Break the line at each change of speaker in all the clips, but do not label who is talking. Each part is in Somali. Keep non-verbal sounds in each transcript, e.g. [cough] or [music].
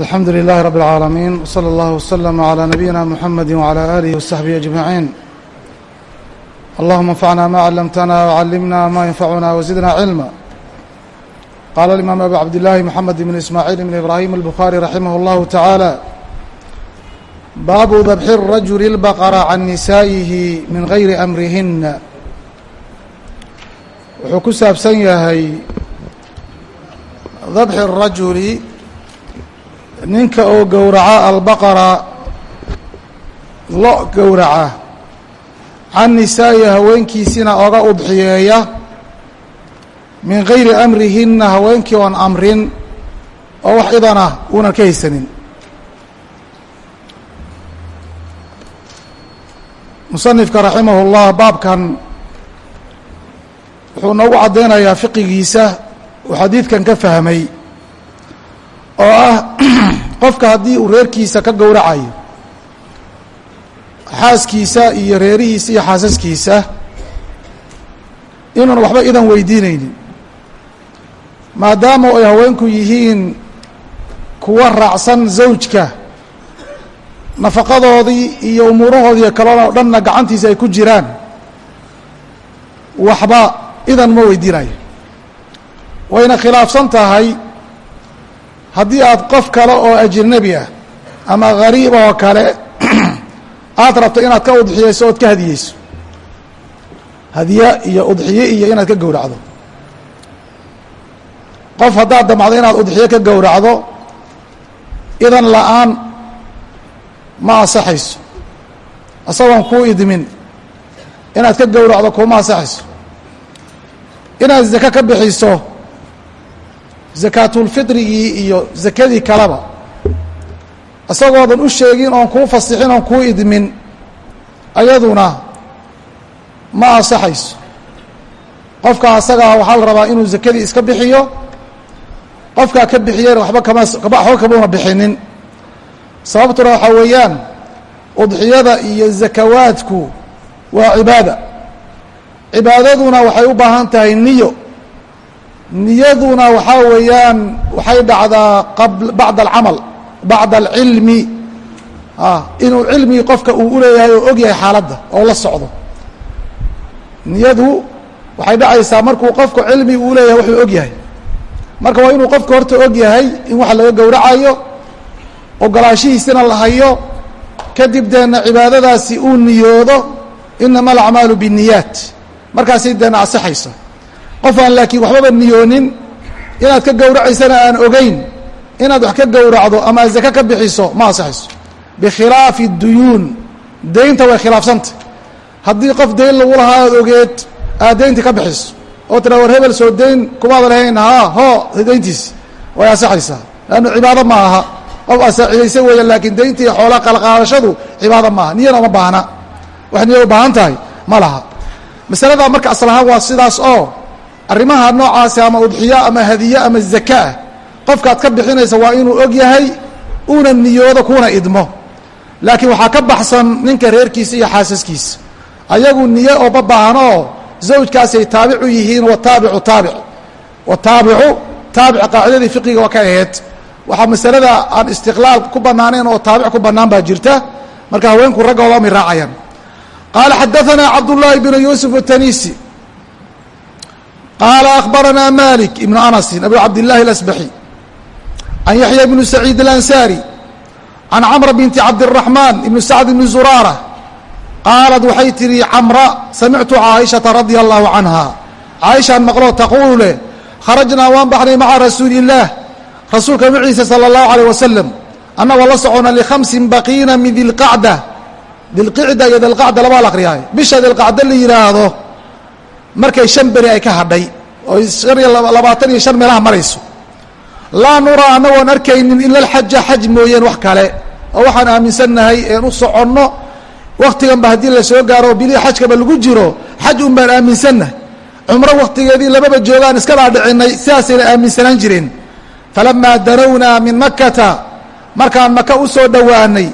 alxamdu lilahi rab اlcaalamiin wslى اllah wslm عlى nabiyina mxamedi wعlى alih وsaxbihi aجmaciin allahuma اnfacna ma clamtana wcallimna ma yanfacuna wزidna cilma qala اlimam abu cabdillahi mxamed bn ismaaciil bn ibrahim الbukhari raximah اllahu taعaalى baabu dabxi الrajuli اlbaqra can nisaa'ihi min gayri amrihina wuxuu ku saabsan yahay dabxi الrajuli ninka oo gowraca albaqara lo gowraca can nisaa'i haweenkiisina oga udxiyeeya min gayri amrihinna haweenkii oon amrin oo wax idan ah uunan ka haysanin musanifka raximah اllah baabkan wuxuu noogu caddaynayaa fiqigiisa uu xadiidkan ka fahmay oo ah [clears throat] qofka haddii uu reerkiisa ka gowracayo xaaskiisa iyo reerihiisa iyo xaasaskiisa inuun waxba idan weydiinaynin. Maadaama ay haweenku yihiin kuwa raacsan zawjka nafaqadoodii iyo umuurahoodii kalona o dhanna gacantiisa ay ku jiraan waxba idan ma weydiinayo. Wayna khilaafsan tahay haddii aad qof kale oo ajnabi ah ama gariib oo kale [clears throat] aad rabto inaad ka udxiyeyso ood ka hadiyeyso. Hadiye iyo udxiye iyo inaad ka gowracdo. Qof haddaad damacdo inaad udxiye ka gowracdo idan la'aan ma asaxayso isagoon kuu idmin. Inaad ka gowracdo kuma asaxayso inaad zake ka bixiso zakaatulfitrigii iyo zakadii kaleba. Isagoodan u sheegin oon kuu fasixin oon kuu idmin ayaduna ma ansaxayso. Qofka asagaa waxaa la rabaa inuu zakadii iska bixiyo qofkaa ka bixiyeyna waba kama waxba kamuna bixinin. Sababtuna waxaa weeyaan udxiyada iyo zakawaadku waa cibaada. Cibaadaduna waxay u baahan tahay niyo niyaduna waxaa weeyaan waxay dhacdaa bacda alcamal bacda alcilmi inuu cilmigii qofka uu uleeyahay oo og yahay xaaladda oo la socdo. Niyadu waxay dhacaysaa markuu qofku cilmigi uu leeyahay wuxuu og yahay marka waa inuu qofka horta og yahay in wax laga gowracayo ogolaashihiisina la hayo kadib deena cibaadadaasi uu niyoodo inama alacmaalu binniyaat. Markaasay deena asixaysa qof aan laakiin waxbaba niyoonin inaad ka gowracaysana aan ogeyn inaad wax ka gowracdo ama zake ka bixiso ma ansaxayso. Bikhilaafi duyuun. Deynta way khilaafsanta haddii qof deyn lagu lahaa aad ogeed aad deyntii ka bixiso. Oo tira war hebel soo deyn kumaada lahayn ha ho deyntiis. Way ansaxaysaa. Leannu cibaado ma aha. Qof asaacidaysa weeya laakiin deyntii xoola qalqaadashadu cibaado maaha niyana uma baahna. Wax niya u baahan tahay ma laha. Masaladaa marka asal ahaan waa sidaas oo arrimaha noocaasi ama udxiyo ama hadiye ama zakaah qofkaad ka bixinaysa waa inuu og yahay uuna niyoodo kuna idmo. Laakiin waxaa ka baxsan ninka reerkiisa iyo xaasaskiisa. Ayagu niye oo ma baahnoo zawjkaasay taabicu yihiin wataabicu taabic. Wataabicu taabic qaacidadii fiqiga waa ka aheyd waxaa masalada aan istiqlaal ku banaanayn oo taabic ku bannaan baa jirta. Marka haweenku raggooda may raacayaan. Qaala xadaanaa cabdullaahi bnu yuusuf atanisi qaala akhbaranaa malik ibnu anasin abu cabdillahi alasbaxi can yaxya bnu saciid alansaari can camra binti cabdiraxmaan ibnu sacd ibni zuraara qaalad waxay tihi camra samictu caaishata radia allahu canha caaishaan maqloo taquulu leh kharajnaa waan baxnay maca rasuuli illaah rasuulka maciisa sala allahu alayh wasalam annagoo la socona likhamsin baqiina min dilqacda dilqicda iyo dilqacda labaa la akriyahay bisha dilqacda la yidhaahdo markay shan beri ay ka hadhay oo shan iyo labaatan iyo shan meelaha marayso. Laa nuraa annagoon arkaynin ila alxaja xaj mooyeen wax kale. Oo waxaan aaminsannahay een u soconno waktiganba haddii la gaaro bilii xajkaba lagu jiro xaj un aaminsannahay cumro waktigeedii lababa joogaan iska dhaadhicinay sidaasayna aaminsanaan jireen falamaa danownaa min makata markaan maka u soo dhowaanay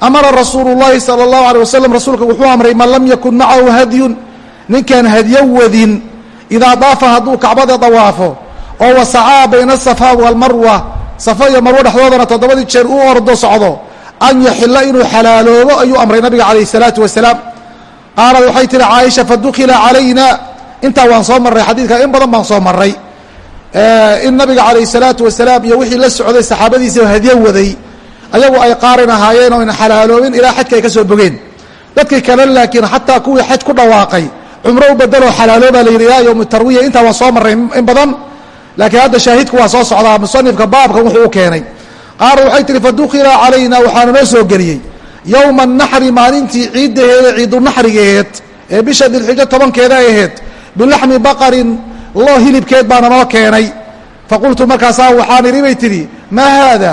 amara rasuulu llaahi sala allahu alay wasalam rasuulka wuxuu amray man lam yakun macahu hadyun ninkaan hadyo wadin idaa daafa hadduu kacbada dawaafo oo wasacaa bayna asafaa walmarwa safo iyo marwo dhexdoodana toddobadii jeer u ordo socdo an yaxila inuu xalaaloobo ayuu amray nabiga calayh salaatu wasalaam. Qaalad waxay tihi caaisha fadukila calayna. Intaa waan soo marray xadiidka in badan baan soo marray. In nabiga calayh salaatu wasalaam iyo wixii la socday saxaabadiisa hadyo waday ayagu ay qaarin ahaayeen oo in xalaaloobin ilaa xajka ay ka soo bogeen. Dadkii kale laakiin xataa kuwii xaj ku dhawaaqay cumro u bedeloo xalaaloobaa la yidhi ilaa yowmi tarwiya intaa waan soo marray in badan. Laakiin hadda shaahidku waa soo socdaa musanifka baabkan wuxuu u keenay. Qaala waxay tihi fadukila calayna waxaana noo soo geliyey. Yowma naxri maalintii ciiddaheeda ciidunaxrigeed ee bisha dilxijo tobankeeda ay ahayd bilaxmi baqarin loo hilibkeed baana noo keenay. Faqultu markaasaa waxaan idhi bay tidhi maa haada?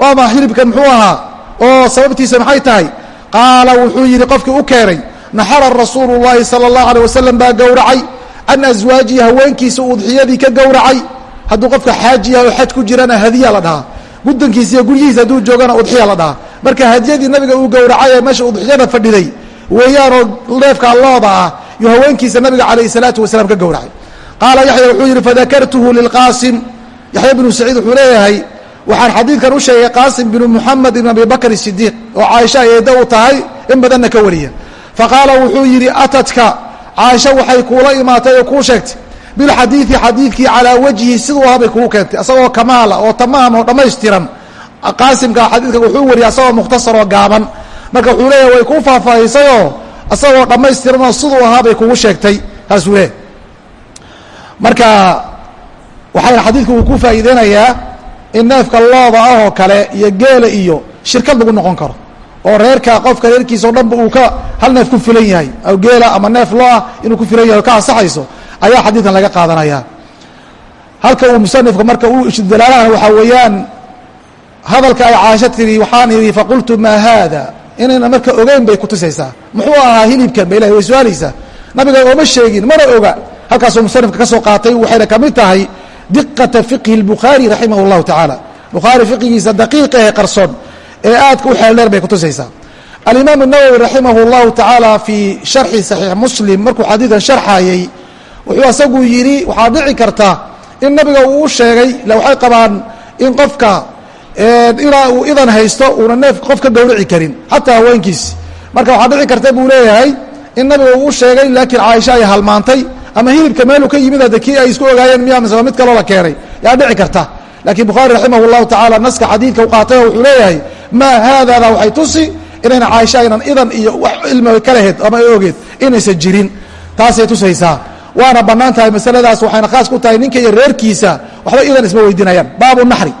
Waa ma hilibkan muxuu ahaa? Oo sababtiisa maxay tahay? Qaala wuxuu yidhi qofkii u keenay naxara rasuulu llaahi sala allahu alay wasalam baa gowracay can aswaajihi haweenkiisa udxiyadii ka gowracay hadduu qofka xaajiya oo xaj ku jirana hadiya la dhahaa guddankiisa iyo guryihiisa hadduu joogana udxiya la dhahaa marka hadiyadii nabiga uu gowracay ee meesha udxiyada fadhiday weeyaanoo neefka looda ah iyo haweenkiisa nabiga calayh salaatu wasalaam ka gowracay qaala yaxya wuxuu yidhi fadakartuhu lilqaasim yaxya binu saciid wuxuu leeyahay waxaan xadiidkan u sheegay qaasim binu muxamed ibn abi bakr sidiiq oo caaisha ay eedda u tahay in badanna ka wariya faqaala wuxuu yidhi atadka caaisha waxay kuula imaatay oo kuu sheegtay bilxadiidi xadiidkii calaa wajhi siduu ahaa kugu keentay asagoo kamaala oo tamaam oo dhammaystiran qaasimka xadiidka wuxuu wariyay asagoo mukhtasar oo gaaban marka wuxuu leeyahay way kuu faahfaahisayoo asagoo dhammaystiranoo siduu ahaa kugu sheegtay taasuu leeyahy marka waxayna xadiidku uu ku faa'iideynayaa in neefka looda ah oo kale iyo geela iyo shirkad lagu noqon karo oo reerka qofka reerkiisa o dhanba uu ka hal neef ku filan yahay aw geela ama neef loo ah inuu ku filan yahay o ka ansaxayso ayaa xadiidkan laga qaadanaya. Halka uu musanifka marka u ishdalaalahan waxaa weeyaan hadalka ay caasho tiri waxaan idhi faqultu maa haada? Inayna marka ogeyn bay kutusaysaa muxuu ahaa hilibkan ba ilahay way su'aalaysaa nabiga ooma sheegin mana oga. Halkaasuu musanifka ka soo qaatay waxayna ka mid tahay diqata fiqhi اlbukhaari raximah اllahu tacaala bukhaari fiqigiisa daqiiqa ee qarsoon ee aadka u xeel dheer bay kutusaysaa alimaam الnawowi raximah اllahu tacaala fii sharxi saxiix muslim markuu xadiidan sharxayey wuxuu asagu yidhi waxaa dhici karta in nabiga uu u sheegay ila waxay qabaan in qofka ilaa uu idan haysto uuna neef qof ka gowrici karin xataa haweenkiisi marka waxaa dhici karta buu leeyahay in nabiga uu u sheegay laakiin caaisha ay halmaantay ama hilibka meeluu ka yimid hadde kii ay isku ogaayeen miya mise mid kaloo la keenay yaa dhici karta laakiin bukhaari raximah اllahu tacaala naska xadiidka u qaatay wuxuu leeyahay maa haadada waxay tusi inayna caaisha aynan idan iyo wax cilmi ka laheyd ama ogeed inaysan jirin. Taasay tusaysaa. Waana bannaan tahay masaladaas waxayna khaas ku tahay ninka iyo reerkiisa waxba idan isma weydiinayaan baabu naxri.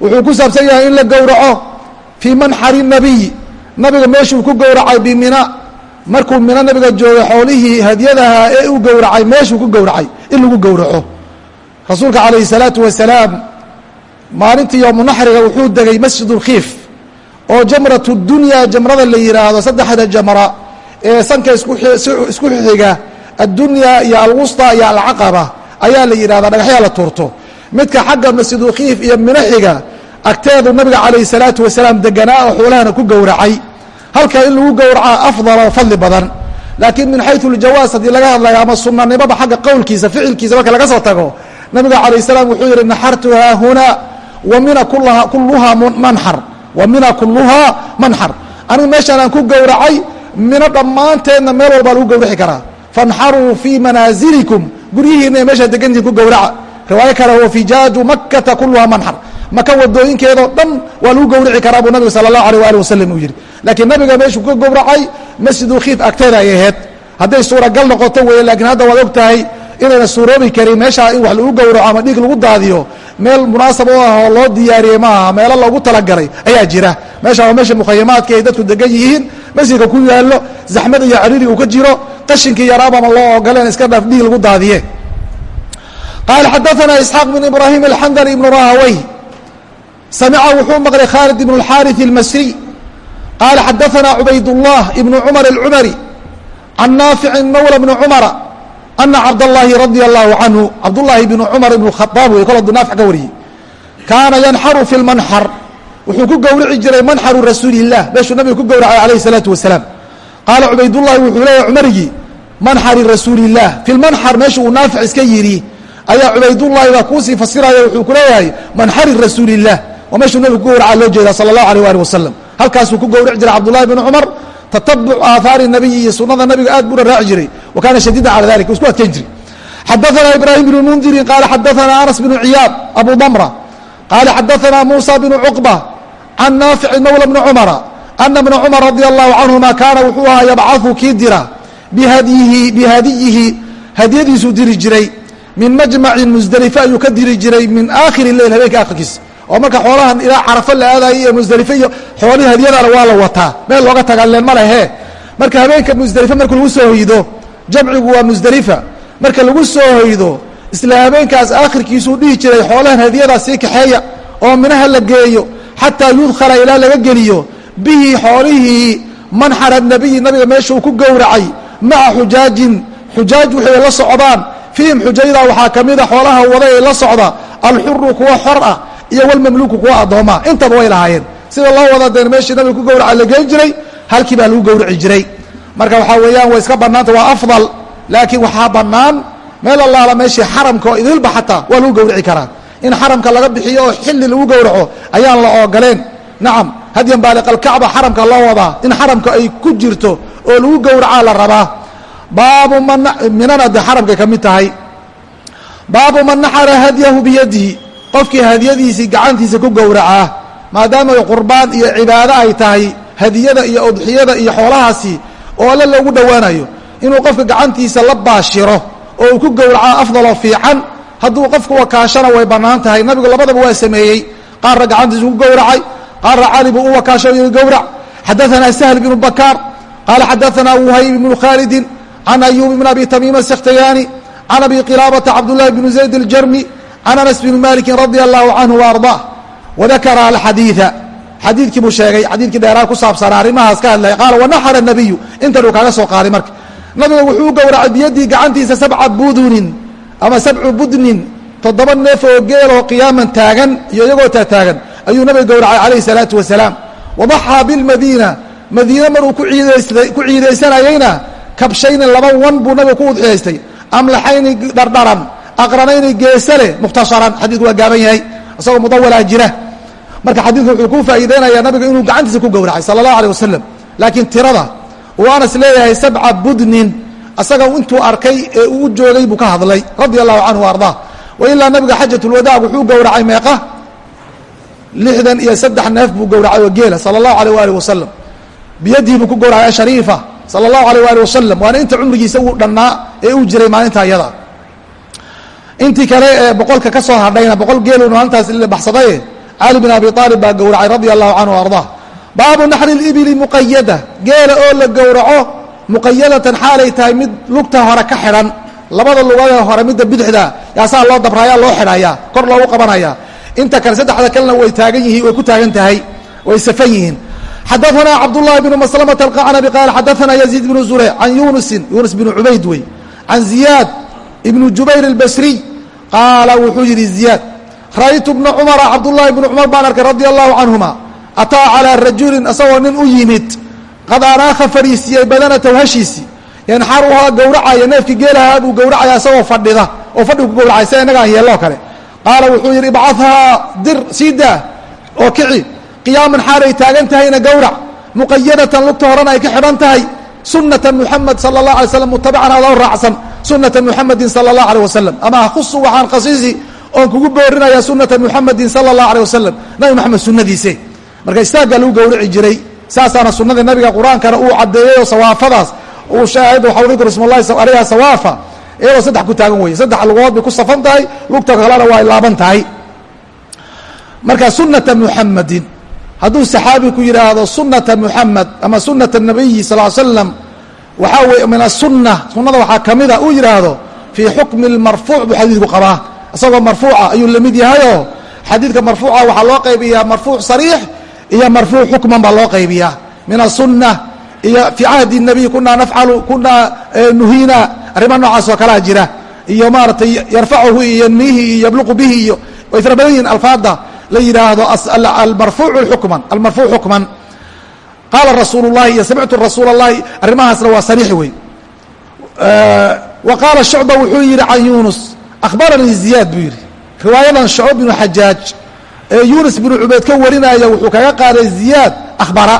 Wuxuu ku saabsan yahay in la gowraco fii manxari nabiy nabiga meeshuu ku gowracay bimina markuu mino nabiga joogay xoolihii hadyadaha ee uu gowracay meeshuu ku gowracay in lagu gowraco. Rasuulka calayhi salaatu wasalaam maalintii yowmu naxriga wuxuu degay masjid ulkhiif oo jamrat dunya jamrada la yidhaahdo saddexda jamra ee sanka isku xiga addunya iyo alwusta iyo alcaqaba ayaa la yidhahdaa dhagaxyaa la tuurto. Midka xagga masjidulkhiif iyo minaxiga agteedu nabiga calayhi salaatu wasalaam deganaa oo xoolahana ku gowracay. Halka in lagu gowracaa afdal oo fadli badan. Laakiin min xayu ljawaas haddii laga hadlayo ama sunanimada xagga qowlkiisa ficilkiisa marka laga soo tago nabiga calayh salaam wuxuu yihi naxartu haahunaa wa mina kulluhaa manxar wa mina kulluhaa manxar anigu meeshaan aan ku gowracay mino dhammaanteedna meel walbaa lagu gowraci karaa. Fanxaruu fii manaasilikum guryihiina ee meeshaa degantihin ku gowraca. Riwaayo kale wa fijaaju makkata kulluhaa manxar maka wadooyinkeedoo dhan waa lagu gowrici karaa buu nabiga sala allahu alيh ali wasalam uu yihi laakiin nabiga meeshuu ka gowracay masjidulkhiif agteeda ay ahayd. Hadday suuragal noqoto weeye laakiin hadda waad og tahay inayna suuroobi karin meeshaa in wax lagu gowraco ama dhiig lagu daadiyo meel munaasab u ah oo loo diyaariyey maaha meelo loogu talagalay ayaa jira meesha waa meesha mukhayamaadka ay dadku degan yihiin masjidka ku yaallo zaxmad iyo cariiri uu ka jiro qashinkii yaraabama loo ogoleen iska dhaaf dhiig lagu daadiye qaala xadaثana isxaaq bn ibrahim alxandali ibnu rahawey samica wuxuu maqlay khaalid ibn اlxaariث اlmasriy qaala xadaثana cubaydالlah ibn cumar اlcumari can naaficin mawla bni cumara ana cabdاllahi radia allahu canhu cabdullaahi bn cumar ibn khaaab wey kol aduu naafic ka wariyey kaana yanxaru fi lmanxar wuxuu ku gowrici jiray manxaru rasuuli الlah meeshuu nabiga ku gowracay alayh الsalaatu wasalaam qaala cubaydullahi wuxuu leeyahy cumarigii manxari rasuuli الlah fi lmanxar meesha uu naafic iska yidhi ayaa cubaydullaahi baa kuusii fasiraya wuxuu ku leeyahay manxari rasuuli الlah oo meeshuu nebigu ku gowraca loo jeedaa sala allahu alيh ali wasalam halkaasuu ku gowrici jiray cabdullahi bn cumar tatabuc aahaari nabiyi iyo sunada nabiga aad buna raaci jiray wa kaana shadiida cala dalik u isku adkayn jiray xadaanaa ibraahim bnu mundirin qaala xadaanaa anas bnu ciyaad abu damra qaala xadaanaa muusa bnu cuqba can naaficin mawla bni cumara ana bna cumar radia allahu canhuma kaana wuxuu ahaa yabcaثu kii dira bihadiyihi bihadiyihi hadiyadiisuu diri jiray min majmacin musdelife ayuu ka diri jiray min aakhiri leyl habeenka akhirkiisa oo marka xoolahan ilaa carafo la aadayo iyo musdelife iyo xoolihii hadiyadana waa la wataa. Meel looga tagaleen ma lehe marka habeenka musdelife marka lagu soo hoydo jamcigu waa musdelifa marka lagu soo hoydo isla habeenkaas aakhirkiisuu dhihi jiray xoolahan hadiyadaa sii kaxeeya oo minaha la geeyo xataa yudkhala ilaa laga geliyo. Bihi xoolihii manxara nabiyi nabiga meeshuu ku gowracay maca xujaajin. Xujaaj waxay la socdaan. Fiihim xujayda waxaa ka mida xoolaha wada ee la socda. Alxuru kuwa xor ah iyo walmamluuku kuwa addoomaa intaba way lahaayeen. Sida loo wada deen meeshii nabiga ku gowraca la geen jiray halkii baa lagu gowraci jiray. Marka waxaa weeyaan way iska bannaanta waa afdal. Laakiin waxaa bannaan meel allaala meeshii xaramka oo idilba xataa waa lagu gowrici karaa in xaramka laga bixiyo oo xilli lagu gowraco ayaan la oogoleen nacam hadyan baaliqalkacba xaramka loo wadaa in xaramka ay ku jirto oo lagu gowracaa la rabaa. Baabu man minana de xaramkay ka mid tahay. Baabu man naxara hadyahu biyadihi qofkii hadyadiisii gacantiisa ku gowracaa maadaama qurbaan iyo cibaado ay tahay hadiyada iyo udxiyada iyo xoolahaasi oo alle loogu dhowaanayo inuu qofka gacantiisa la baashiro oo uu ku gowracaa afdaloo fiican hadduu qofku wakaashana way bannaan tahay. Nabigu labadaba waa sameeyey. Qaarna gacantiisa ku gowracay qaarna cali buu u wakaasho iyo gowrac. Xadaanaa sahl bnu bakaar qaala xadaanaa wuhayb bnu khaalidin can ayuub bn abi tamiima asakhtayaani can abi qilaabata cabdullahi bni zayd aljarmi can anas bni maliki radia allahu canhu waardaa wadakara alxadiida xadiidkii buu sheegay xadiidkii dheeraa ku saabsanaa arrimahaas ka hadlaya qaala wanaxara nabiyu intanuu kaaga soo qaaday marka. Nabiga wuxuu gowracay biyadii gacantiisa sabca budunin ama sabcu budnin toddoba neef oo geeloo qiyaaman taagan iyo iyagoo taagtaagan ayuu nabiga gowracay calayhi salaatu wasalaam wadaxaa bilmadiina. Madiine maruu ku ciidaysanayeyna kabshayni laba wan buu nabiga ku udxiyaystay amlaxayni dhardharan aqranayni geesale mukhtasaran xadiku waa gaaban yahay. Isagoo mudawalaa jira. Marka xadiidku wuxuu ku faa'iideynaya nabiga inuu gacantiisa ku gowracay sala allahu aleh wasalam laakiin tirada uu anas leeyahay sabca budnin asaga intuu arkay ee uu joogay buu ka hadlay radia allahu canhu wa ardaa. Wa ilaa nabiga xajatulwadaag wuxuu gowracay meeqa lixdan iyo saddex neef buu gowracay oo geela sala allahu aleyh waali wasalam biyadihi buu ku gowracay ashariifa sala allahu aleyh waali wasalam waana inta cumrigiisa uu dhannaa ee uu jiray maalintaa iyada intii kale ee boqolka ka soo hadhayna boqol geeluna maalintaas baxsadaye cali bin abi aalib baa gowracay radia allahu canhu ardaa baabu naxri libili muqayada geela oo la gowraco muqayadatan xaalay tahay mid lugta hore ka xidhan labada lugada hore midda bidixda yaasaa loo dabraya loo xidhaya kor loogu qabanaya inta kale saddexda kalena way taagan yihiin way ku taagan tahay way safan yihiin xadaثna cabdالlahi bn masلmة الqacnabi qaal xadaثna yaزيid bnu zureyc can yunusin yunus bn cubayd wey can ziyaad ibn jubayr الbasriy qaala wuxuu yidhi ziyaad. Ra'aytu bna cumara cabdullahi bnu cumar baan arkay radia allahu canhuma ataa calaa rajulin isagoo nin u yimid qad anaakha fadhiisiyey badanataw hashiisii yanxaruhaa gowracaya neefkii geelahaa buu gowracaya isagoo fadhida oo fadhigu gowracay sida innaga aan yeelloo kale. Qaala wuxuu yidhi ibcadhaa dir sii oo kici qiyaaman xaalay taagan tahayna gowrac muqayadatan lugta horena ay ka xidhan tahay sunata muxamed sala allah alay slam mutabican adoo raacsan sunata muxamedin sala allah alيh wasalam ama ahusu waxaan khasiisi oon kugu boorinayaa sunata muxamedin sala allah alيh wasalam nabi moxamed sunadiise marka istaaggaa lagu gowrici jiray saasaana sunadii nabiga qur'aankana uu caddeeyey oo sawaafadaas uu shaahid waxau dikru ismullahi alayha sawaafa. Iyadoo saddex ku taagan weye saddex lugood bay ku safan tahay lugta kalena waa ay laaban tahay. Marka sunata muxamedin hadduu saxaabi ku yidhaahdo sunata muxamed ama sunata nabiyi sal l slam waxaa weye min asunna sunada waxaa kamida uu yidhaahdo fii xukmi اmarfuuc buu xadiidku qabaa isagoo marfuuca ayuu lamid yahayoo xadiidka marfuuca waxaa loo qaybiyaa marfuuc sariix iyo marfuuc xukman baa loo qaybiyaa min asunna iyo fii cahdi الnabiy kunaa nafcalu kunaa nuhiina arrima noocaas oo kalaa jira iyo maaratay yarfacuhu iyo yanmiihi iyo yabluqu bihi iyo way fara badan yihin alfaada la yidhaahdo almarfuucu xukman almarfuuc xukman qaala rasuul اlahi iyo samictu rasuul اllahi arrimahaasna waa sariix wey wa qaala shucba wuxuu yihi can yunus akhbaranii ziyaad buu yihi riwaayadan shucb bnu xajaaj ee yunis binu cubayd ka warinaya wuxuu kaga qaaday ziyaad akhbara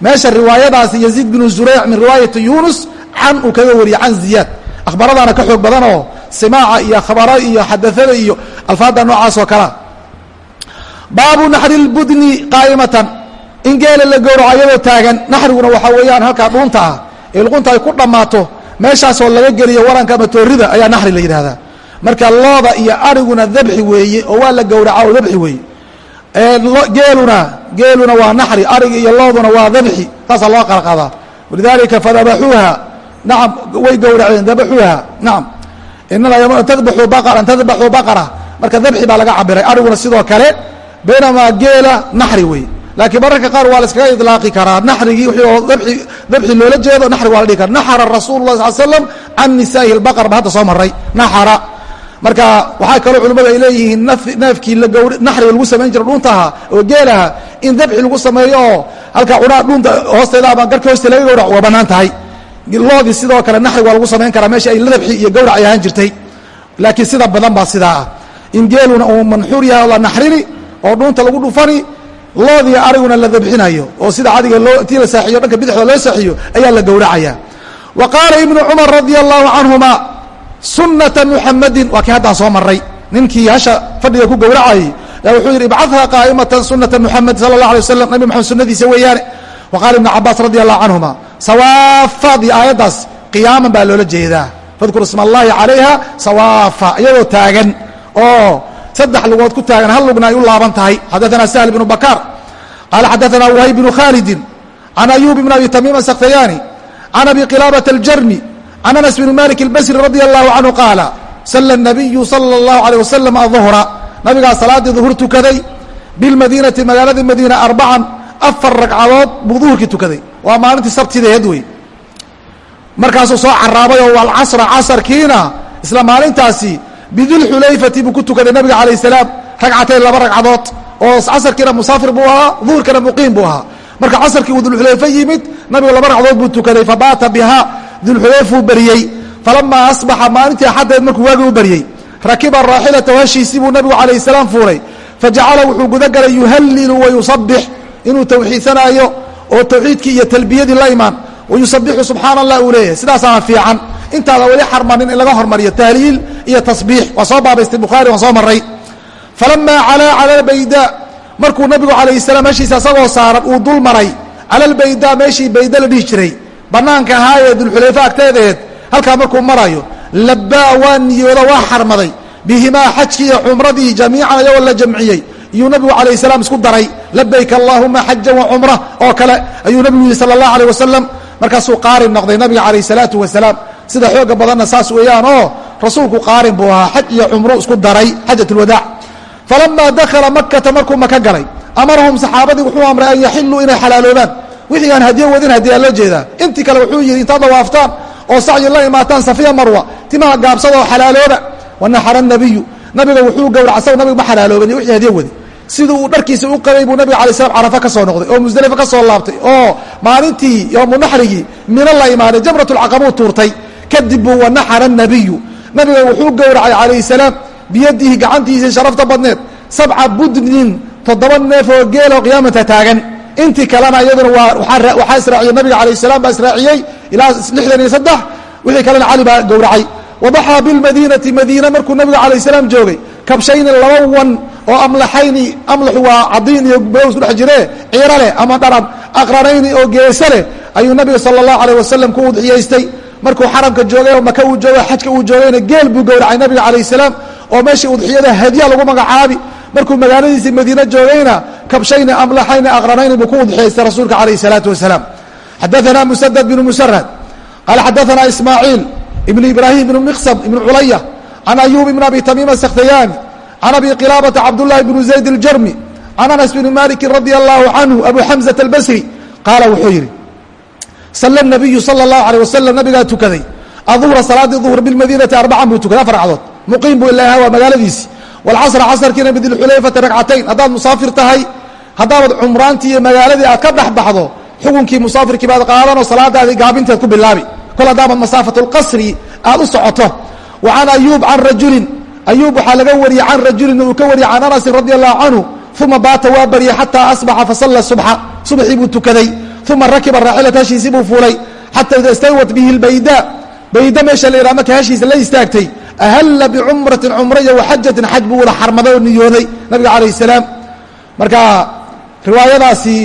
meesha riwaayadaasi yaziid binu zurayc min riwaayati yunus can uu kaga wariyey can ziyaad akhbaradaana ka xoog badan oo simaaca iyo khabara iyo xadaada iyo alfaada noocaas oo kalea baabu naxri lbudni qaa'imatan in geela la gowraco iyadoo taagan naxriguna waxaa weeyaan halkaa dhuunta ah. Ee luqunta ay ku dhammaato meeshaasoo laga geliyo waranka ama toorida ayaa naxri la yidhahdaa marka looda iyo ariguna dabxi weeye oo waa la gowraca oo dabxi weeye. Geeluna geeluna waa naxri arigi iyo looduna waa dabxi taasaa loo qalqadaa walidalika fadabaxuuha naam way gowraceen dabaxuuha nacam tadbaxuu baqaran tadbaxuu baqara marka dabxi baa laga cabiray ariguna sidoo kale baynamaa geela naxri wey laakiin mararka qaar waa la iskaga ilaaqi karaa. Naxrigii dabxi loola jeedo naxri waa la dhihi kara naxara rasuulu lah sal slam can nisaa'ihi lbaqar ba hadda soo maray naxara. Marka waxaa kaloo culimmadu ay leeyihiin neefkii naxriga lagu samayn jira dhuuntaha oo geelaha in dabxi lagu sameeyo oo halka cunaa dhuunta hoosteeda ama garka hooste laga gowrac waa bannaan tahay. Loodii sidoo kale naxrig waa lagu samayn karaa meesha ay dabxi iyo gowrac ay ahaan jirtay. Laakiin sida badan baa sidaa. Ah in geeluna uu manxuur yahay oo la naxrini oo dhuunta lagu dhufani loodiya ariguna la dabxinayo oo sida adiga loo tii la saaxiyo dhanka bidixda loo saaxiyo ayaa la gowracaya. Wa qaala ibnu cumar radia allahu canhuma sunata muxamadin waa kii haddaan soo maray ninkii hasha fadhiga ku gowracayay wuxuu yidhi ibcadha qaa'imatan sunata muxamed sala allah alay wasalam nabi maxamed sunadiisa weeyaane. Wa qaala ibnu cabaas radi allahu canhuma sawaafadii aayaddaas qiyaaman baa loola jeedaa. Fadkur isma allahi calayha sawaafa iyadoo taagan oo saddex lugood ku taagan hal lugna ay u laaban tahay. Xadaana sahl bnu bakaar qaala xadaana wahayb bnu khaalidin can ayuub bn abi tamiim asakhtayaani can abi qilaabata aljarmi can anas bni malik albasri radia allahu canhu qaala sala nabiyu sala allahu aleyh wasalam aduhra nabigaa salaaddii duhur tukaday bilmadiinati magaaladii madiina arbacan afar ragcadood buu duhurkii tukaday. Waa maalintii sabtideed wey markaasuu soo caraabayoo walcasra casarkiina isla maalintaasi bidilxulayfati buu ku tukaday nabiga calayh salaam. Ragcatayn laba ragcadood oo casarkiina musaafir buu ahaa duhurkana muqiim buu ahaa. Marka casarkii uu dulxulayfa yimid nabiga laba ragcadood buu tukaday fabaata bihaa dulxulayfuu beriyey falamaa asbaxa maalintii axaddeed markuu waagi u beryey rakiba raaxilata hashiisii buu nabigu calayh salaam fuulay. Fajacala wuxuu gudagalay yuhallilu wayusabix inuu tawxiidsanaayo oo tawxiidkii iyo talbiyadii la imaan wayusabixu subxaana allah uu leeyahay. Sidaasaana fiican intaada weli xarmanin in laga hormariyo tahliil iyo tasbiix. Waa soo baabaystay bukhaari waan soo maray falamaa calaa cala albaydaa markuu nabigu calayh salaam heshiisa asagoo saaran uu dul maray. Cala albaydaa meeshii bayda la dhihi jiray. Bannaanka ahaa ee dulxulayfa agteedeed halkaa markuu marayo labbaa waa niyooda waa xarmaday. Bihimaa xajkii iyo cumradii jamiican ayagoo la jamciyey. Iyuu nabigu calayh salaam isku daray. Labayk allaahuma xajan wa cumra oo kale ayuu nabigu yihi sala allah alayh wasalam markaasuu qaarin noqday nabiga calayh salaatu wasalaam sida xooga badanna saas weeyaan oo rasuulku qaarin buu ahaa xaj iyo cumru isku daray xajat lwadaac falamaa dakhala makata markuu maka galay amarahum saxaabadii wuxuu amray an yaxiluu inay xalaaloobaan. Wixii aan hadiyo wadin hadiyaa loo jeedaa intii kale wuxuu yidhi intaad dawaaftaan oo sacyi la imaataan safiya marwa timaha gaabsada oo xalaalooba wanaxara nabiyu nabiga wuxuu gowrac saw nabiga ma xalaaloobin wixii hadiyo wadi sidii uu dharkiisa u qabay buu nabiga alay slam carafa ka soo noqday oo musdelifa ka soo laabtay oo maalintii yoomu naxrigii mino la imaaday jamrat lcaqabuu tuurtay kadib buu wanaxara nabiyu. Nabiga wuxuu gowracay calayh salaam biyadihi gacantiisii sharafta badneed sabca budnin toddoba neef oo geeloo qiyaamata taagan. Intii kalena iyaduna waxaa israaciyey nabiga calayh salaam baa israaciyey ilaa lixdan iyo saddex wixii kalena cali baa gowracay. Wadaxaa bilmadiinati madiina markuu nabiga calayh salaam joogay kabshayni laba wan oo amlaxayni amlaxu waa cadiin iyo balow isku dhex ciiro leh ama dharan aqranayni oo geese leh ayuu nabiga sala allahu alayh wasalam ku udxiyaystay markuu xaramka joogay oo maka uu joogay xajka uu joogayna geel buu gowracay nabiga calayh salaam oo meeshii udxiyada hadya lagu magacaabi. Markuu magaaladiisii madiine joogayna kabshayni amlaxayni aqranayni buu ku udxiyaystay rasuulka calayh salaatu wasalaam. Xadaana musadad bnu musarad qaala xadaana ismaaciil ibnu ibraahim ibnu miqsam ibnu culaya can ayub ibn abi tamiim asakhtayaani can abi qilaabata cabdullahi bnu zayd aljarmi can anas bni maliki radia allahu canhu abu xamzata albasri qaala wuxuu yidhi sala nabiyu sala allahu alيh wasalam nabigaa tukaday. Aduhra salaadii duhr bilmadiinati arbacan buu tukaday afar ragcadood muqiim buu ilaha waa magaaladiisi. Walcasra casarkiina bidilxulayfati ragcatayn haddaad musaafir tahay haddaabad cumraantii iyo magaaladii aad ka dhex baxdo xukunkii musaafirkii baad qaadanoo salaadaadii gaabinteed ku bilaabi. Kol haddaabad masaafat lqasri aad u socoto. Wa can ayuub can rajulin ayuub waxaa laga wariyey can rajulin uu ka wariyey can anasin radi allahu canhu uma baata waa baryay xataa asbaxa fasalla subxa. Subxii buu tukaday uma rakiba raaxilata hashiisii buu fuulay xata ida istawat bihi lbayda bayda meesha la yidhaha marka hashiisa la istaagtay ahalla bicumratin cumra iyo waxajatin xaj buu ula xarmaday oo niyooday nabiga calayh salaam marka riwaayadaasi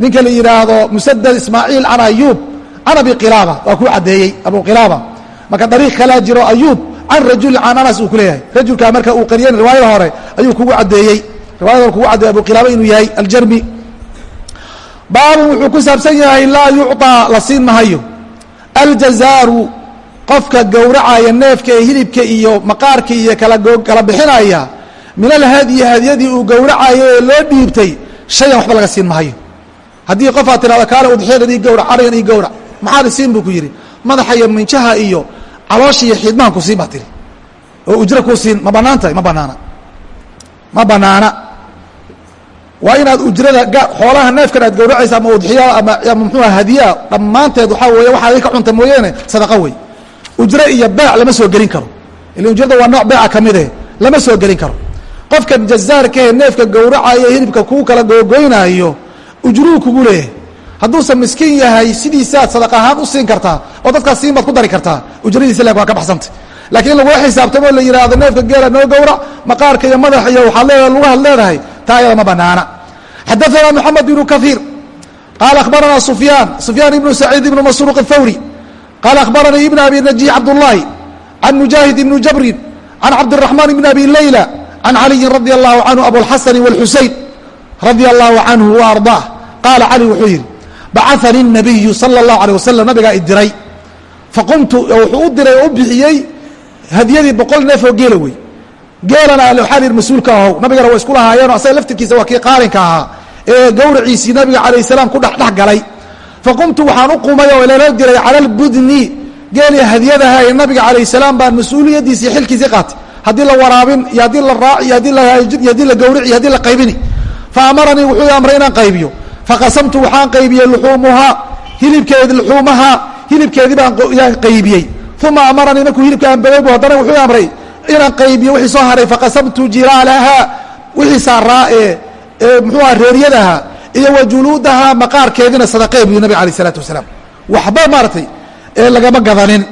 ninka la yidhaahdo musadad ismaaciil can ayuub can abi qilaaba waa kuu caddeeyey abu qilaaba marka dariiq kalaa jiro ayuub can rajulin can anas uu ku leeyahay rajulkaa marka uu qariyen riwaayada hore ayuu kugu caddeeyey riwayada hore kugu caddeeyey abu qilaaba inuu yahay aljarmi baabun wuxuu ku saabsan yahay laa yucطaa la siin mahayo. Aljazaaru qofka gowracaya neefka ee hilibka iyo maqaarka iyo kala bixinaya min alhadyi hadyadii uu gowracayo ee loo dhiibtay shayan waxba laga siin mahayo. Haddii qof aad tirahdo kaale udxiyadad ii gowrac arigan ii gowrac. Maxaad isiin buu ku yidhi. Madaxa iyo minjaha iyo caloosha iyo xiidmahan ku siin baa tiri oo ujro kuu siin ma bannaan tahay ma banaana. Ma banaana waa inaad ujrada xoolaha neefkan aad gowracaysa ama udxiya ama mxuua hadiyaa dhammaanteed waxaa weeye waxaad ka cunta mooyaane sadaqa wey ujro iyo beec lama soo gelin karo. Ila ujrada waa nooc beeca ka mide lama soo gelin karo. Qofkan jazaarkahe neefka gowracayo hilibka kuu kala googoynaayo ujruu kugu leeyahay hadduusan miskiin yahay sidiisaad sadaq ahaan u siin kartaa oo dadkaas siin baad ku dari kartaa. Ujradiisa leg waa ka baxsantay. Laakiin in lagula xisaabtamoo la yidhaahdo neefka geela noo gowrac maqaarka iyo madax iyo waxaad leedahay lugahaad leedahay taa ayada ma banaana xadaثana moxamed ibnu kahiir qaala akhbarana sufyaan sufyaan ibnu saciid ibnu masruuq الthawri qaala akhbaranii ibn abi najiix cabdullaahi can mujaahid ibni jabrin can cabdiraxmaan ibni abi leyla can caliyin radi allahu canhu abulxasani wاlxuseyn radia allahu canhu wa ardaah qaala cali wuxuu yidhi bacanii الnabiyu salى اllahu alيه wasalam nabigaa i diray faqumtu wuxuu u diray oo u bixiyey hadiyadii boqol neef oo geela wey geelana yidhi mas'uulka ahow. Nabigana waa isku lahaayeenoo asaga laftirkiisa waa kii qaalinka ahaa ee gowraciisii nabiga calayh salaam ku dhexdhex galay faqumtu waxaan u qumay oo ilala diray cala lbudni geelii hadyadaha ee nabiga calayh salaam baan mas'uuliyaddiisii xilkiisii qaatay. Haddii la waraabin iyo haddii la raaci iyo haddii la gowrici iyo haddii la qaybini. Fa amaranii wuxuu amray inaan qaybiyo. Faqasamtu waxaan qaybiyey luxuumuhaa hilibkeedi luxuumahaa hilibkeedii baan qaybiyey. Uma amaranii markuu hilibka aanbadaybu haddana wuxuu amray inaan qaybiyo wixii soo haray faqasamtu jilaalahaa wixii saaraa ee muxuu aha reeryadaha iyo wa juluudahaa maqaarkeedina sadaqee buyi nabig alayh isalaatu wasalaam. Waxba maaratay ee lagama gadanin.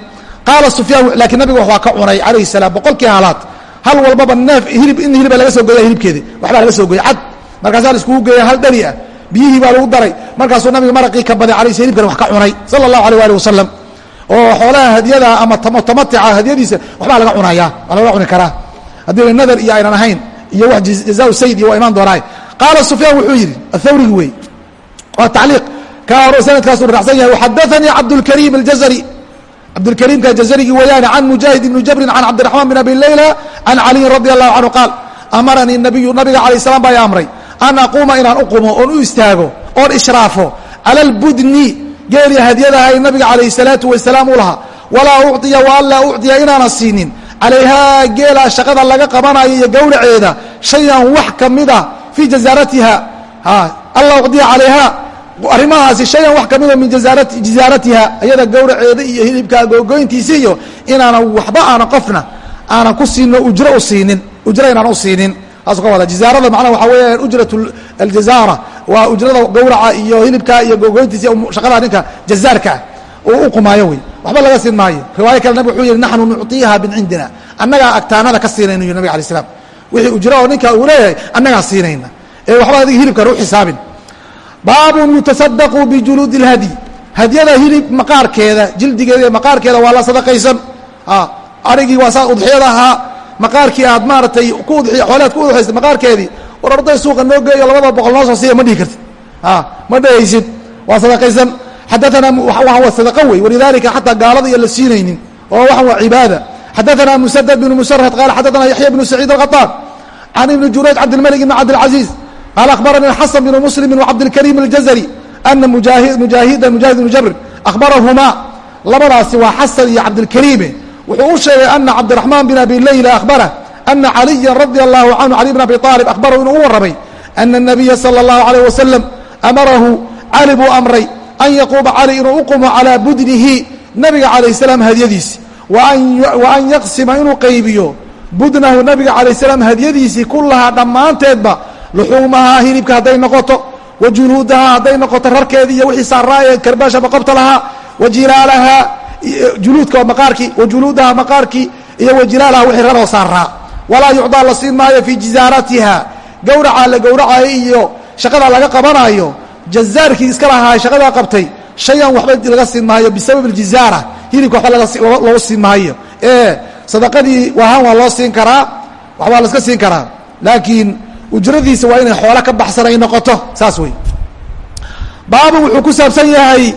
Qaala sufyaan laakiin nabiga waa ka cunay calayhi salaam boqolkii halaad hal walbaba neef hilib in hilibaa laga soo gooya hilibkeedi waxbaa laga soo gooyay cad. Markaasaa la iskugu geeya hal dheri ah biyihii baa lagu daray. Markaasuu nabiga maraqii ka baday alay hilibkan wax ka cunay sala allahu alيh ali wasalam oo xoolaha hadyada ama tamatica hadyadiisa waxbaa laga cunaya waa laga cuni karaa. Haddii nadar iyo aynan ahayn iyo wax jazaa sayd iyo imaan doonaa qaala sufyaan wuxuu yidhi athawrigi wey waa tacliiq. Ka hor sanadkaasu racsan yahay xadaanii cabdulkariim aljazari. Cabdulkariimka jazarigii weeyaane can mujaahid ibni jabrin can cabdiraxmaan bin abi leyla can caliyin radi allahu canhu qaal amaranii nabiyu nabiga alayh salam baa i amray an aquuma inaan uqumo oon u istaago oon ishraafo cala albudni geelii hadyadaha ee nabiga calayh salaatu wasalaam u lahaa. Walaa ucطiya wa anlaa ucطiya inaanan siinin calayhaa geela shaqada laga qabanayo iyo gowraceeda shayan wax ka mida fii jazaaratiha. Alla ucdiya calayha arrimahaasi shayan wax kamida min jazaaratiha iyada gowraceeda iyo hilibka googoyntiisi iyo inaanan waxba aanan qofna aanan ku siino ujro u siinin ujro inaan u siinin. Taasu ka wada jazaarada macnaha waxaa weeyaan ujrat aljazaara waa ujrada gowraca iyo hilibka iyo googoyntiisa shaqada ninka jazaarkaa uu u qumaayo wey. Waxba laga siin maayo. Riwaayo kale nabig wuxuu yihi naxnu nucطiiha min cindina. Annagaa agtaanada ka siinayna yu nabig alay slam wixii ujro oo ninka uu leeyahay annagaa siinayna ee waxba adiga hilibkan u xisaabin baabun yutasadaqu bijuluudi اlhadyi hadyada hilib maqaarkeeda jildigeeda iyo maqaarkeeda waa la sadaqaysan. Arigii waa saa udxiyada ahaa. Maqaarkii aad maaratay ku udxiy xoolaad ku udxaysay maqaarkeedii war arday suuqa noo geeyo labada boqol noo soo siiya ma dhihi kartid. Ma dhehaysid waa sadaqaysan. Xadaana waa sadaqa wey. Walidalika xataa gaalada iyo la siinaynin. Oo waxan waa cibaada. Xadaana musadad bnu musarhad qaala xadaana yaxya bnu saciid alqaطaan can ibni jurayj cabdilmalik ibn cabdilcaziiz qaala akhbaranii xasan bnu muslim wcabdilkariim aljazari ana mujaahida mujaahid bnu jabr akhbarahumaa labadaasi waa xasan iyo cabdilkariime wuxuu u sheegay ana cabdiraxmaan bin abi leyla akhbara ana caliya radia allahu canhu cali bn abi aalib akhbarahu inuu u warramay ana nabiya sala allahu alayh wasalam amarahu cali buu amray an yaquuba cali inuu u qumo calaa budnihi nabiga calayh salaam hadyadiisi wa an yaqsima inuu qaybiyo budnahu nabiga calayh salaam hadyadiisii kullahaa dhammaanteedba luxuumahaa hilibka hadday noqoto wa juluudahaa hadday noqoto rarkeedii iyo wixii saaraaya karbaashaba qobta lahaa wa jilaalahaa juluudka waa maqaarkii wa juluudahaa maqaarkii iyo wa jilaalaha wixii raroo saaraa walaa yucdaa la siin maayo fii jizaaratiha. Gowracaa la gowracayo iyo shaqada laga qabanayo jazaarkii iska lahaa shaqadaa qabtay shayan waxba laga siin maayo bisabab aljizaara hilibka waxba loogu siin maayo. Ee sadaqadii waahaan waa loo siin karaa waxbaa laska siin karaa. Laakiin ujradiisa waa inay xoolo ka baxsan ay noqoto saas wey baabu wuxuu ku saabsan yahay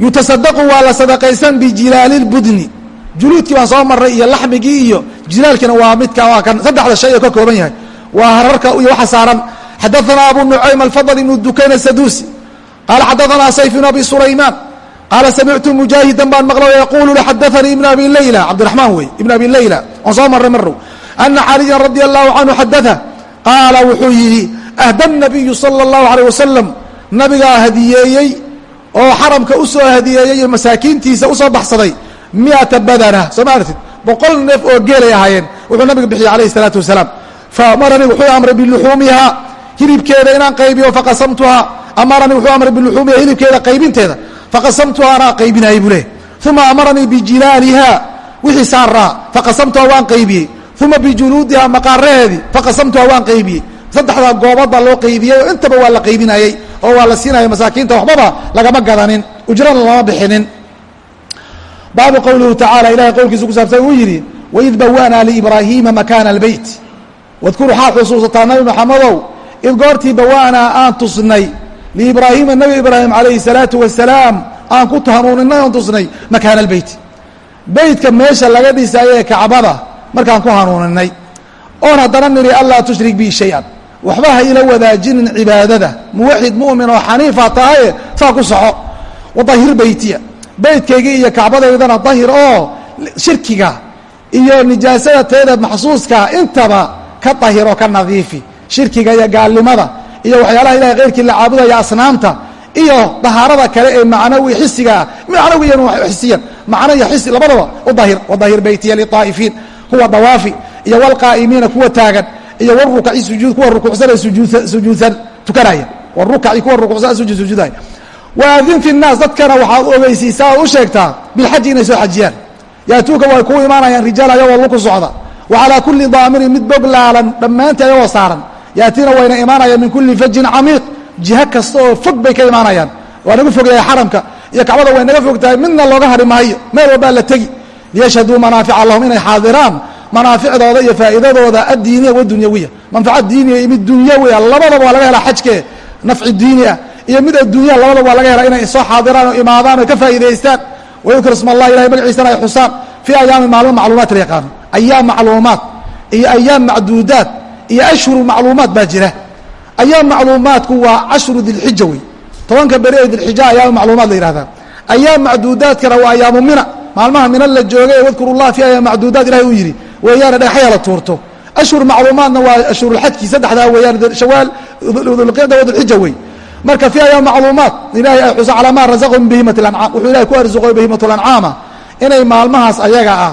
yutasadaqu waa la sadaqaysan bijilaali lbudni juluudkii baan soo maray iyo laxmigii iyo jilaalkina waa midka saddexda shay oo ka kooban yahay. Waa hararka iyo waxa saaran xadaanaa abu nucaym alfadl ibnu dukayn asaduusi qaala xadaanaa sayf ibn abi sulaymaan. Qaala samictu mujaahidan baan maqlo yaquulu xadaanii ibn abi layla. Cabdiraxmaan wey ibn abi layla. Oon soo marray marow ana caliyan radia allahu canhu xadaa qaala wuxuu yidhi ahda nabiyu sala allahu alayh wasalam nabigaa hadiyeeyey oo xaramka u soo hadiyeeyey masaakiintiisa u soo baxsaday miata badana. Soo ma boqol neef oo geelay ahaayeen. Wuxuu nabiga bixiyey alayh الsalaatu wasalaam. Faamaranii wuxuu amray biluxuumiha hilibkeeda inaan qaybiyo faqasamtuhaa. Amaranii wuxuu amray biluxuumiha hilibkeeda qaybinteeda. Faqasamtuha anaa qaybinayay buu leh uma amaranii bijilaaliha wixii saaraa faqasamtuha waan qaybiyey. Uma bijuluudiha maqaaraheedii faqasamtuha waan qaybiyey. Saddexdaa goobood loo qaybiyey oo intaba waa la qaybinayey oo waa la siinaya masaakiinta waxbaba lagama gadanin ujrana lama bixinin baabu qowlihi tacaala ilahay qowlkiisa ku saabsan uu yidhi waid bawanaa liibraahiima makaana albeyt wadkuru xaad xusuusataa nabi maxamedow id goortii bawaanaa aan tusnay liibraahiima nabi ibraahim calayhi salaatu wasalaam aan ku hanuuninay oon tusnay makaana albeyti beytka meesha laga dhisaayo ee kacbada markaan ku hanuuninay oon haddana nidhi allaa tushrik bii shay-an. Waxba ha ila wadaajinin cibaadada. Muwaxid mu'min oo xaniifa tahaye saa ku soxo. Wadahir beytiya beytkaygii iyo kacbadaydana dahir oo shirkiga iyo nijaasada teeda maxsuuska intaba ka dahiro ka nadiifi shirkiga iyo gaalnimada iyo waxyaalaha ilahay keyrkii la caabudaya asnaamta iyo dahaarada kale ee macnawi xisigaa macnawiyan xisiyan macno iyo xisi labadaba u dahir wadahir beytiya liطaa'ifiin kuwa dawaafi iyo walqaa'imiina kuwa taagan iyo warukaci sujuud kuwa rukuucsanee sujuudsan tukanaya warukaci kuwa rukuucsan sujuud sujuudaya waadin fi الnaas dadkana waxaad ogeysiisaa oo u sheegtaa bilxaji inay soo xajiyaan. Yaatuuka way kuu imaanayaan rijaal ayagoo luku socda. Wa calaa kuli daamirin mid boglaalan dhammaantii ayagoo saaran. Yaatiina wayna imaanayaan min kuli fajin camiiq. Jiho kasta oo fog bay ka imaanayaan. Waa naga fogyahay xaramka. Iyo kacbada way naga fog tahay midna looga hari maayo. Meel walbaa la tegi. Liyashhaduu manaafica lahum inay xaadiraan. Manaaficdooda iyo faa'iidadooda addiiniya wadunyawiya manfaca diiniya iyo mid dunyawiya labadaba waa laga helaa xajkee. Nafci diini ah iyo mid adduunya labadaba waa laga helaa inay soo xaadiraan oo imaadaan oo ka faa'iidaystaan. Wayukr isma allah ilahay magaciisana ay xusaan. Fii ayaamin maalmo macluumaat la yaqaano. Ayaam macluumaat iyo ayaam macduudaat iyo ashhuru macluumaat baa jira. Ayaam macluumaatku waa cashru dilxija wey. Tobanka beri ee dilxija ayaamu macluumaat la yihahdaa ayaam macduudaadkana waa ayaamu mina maalmaha mina la joogay wadkuru llah fi ayaam macduudaat ilahay uu yidhi weeyaane dhagaxya la tuurto. Ashhur macluumaatna waa ashhurulxajki saddexdaa weeyaan shawaal dulqicda wa dulxija wey marka fi ayaam macluumaat ilahay ay xuso calaa maa razaqahum min bahiimati lancaam wuxuu ilahay ku arsuqoy bahiimatu lancaama inay maalmahaas ayaga ah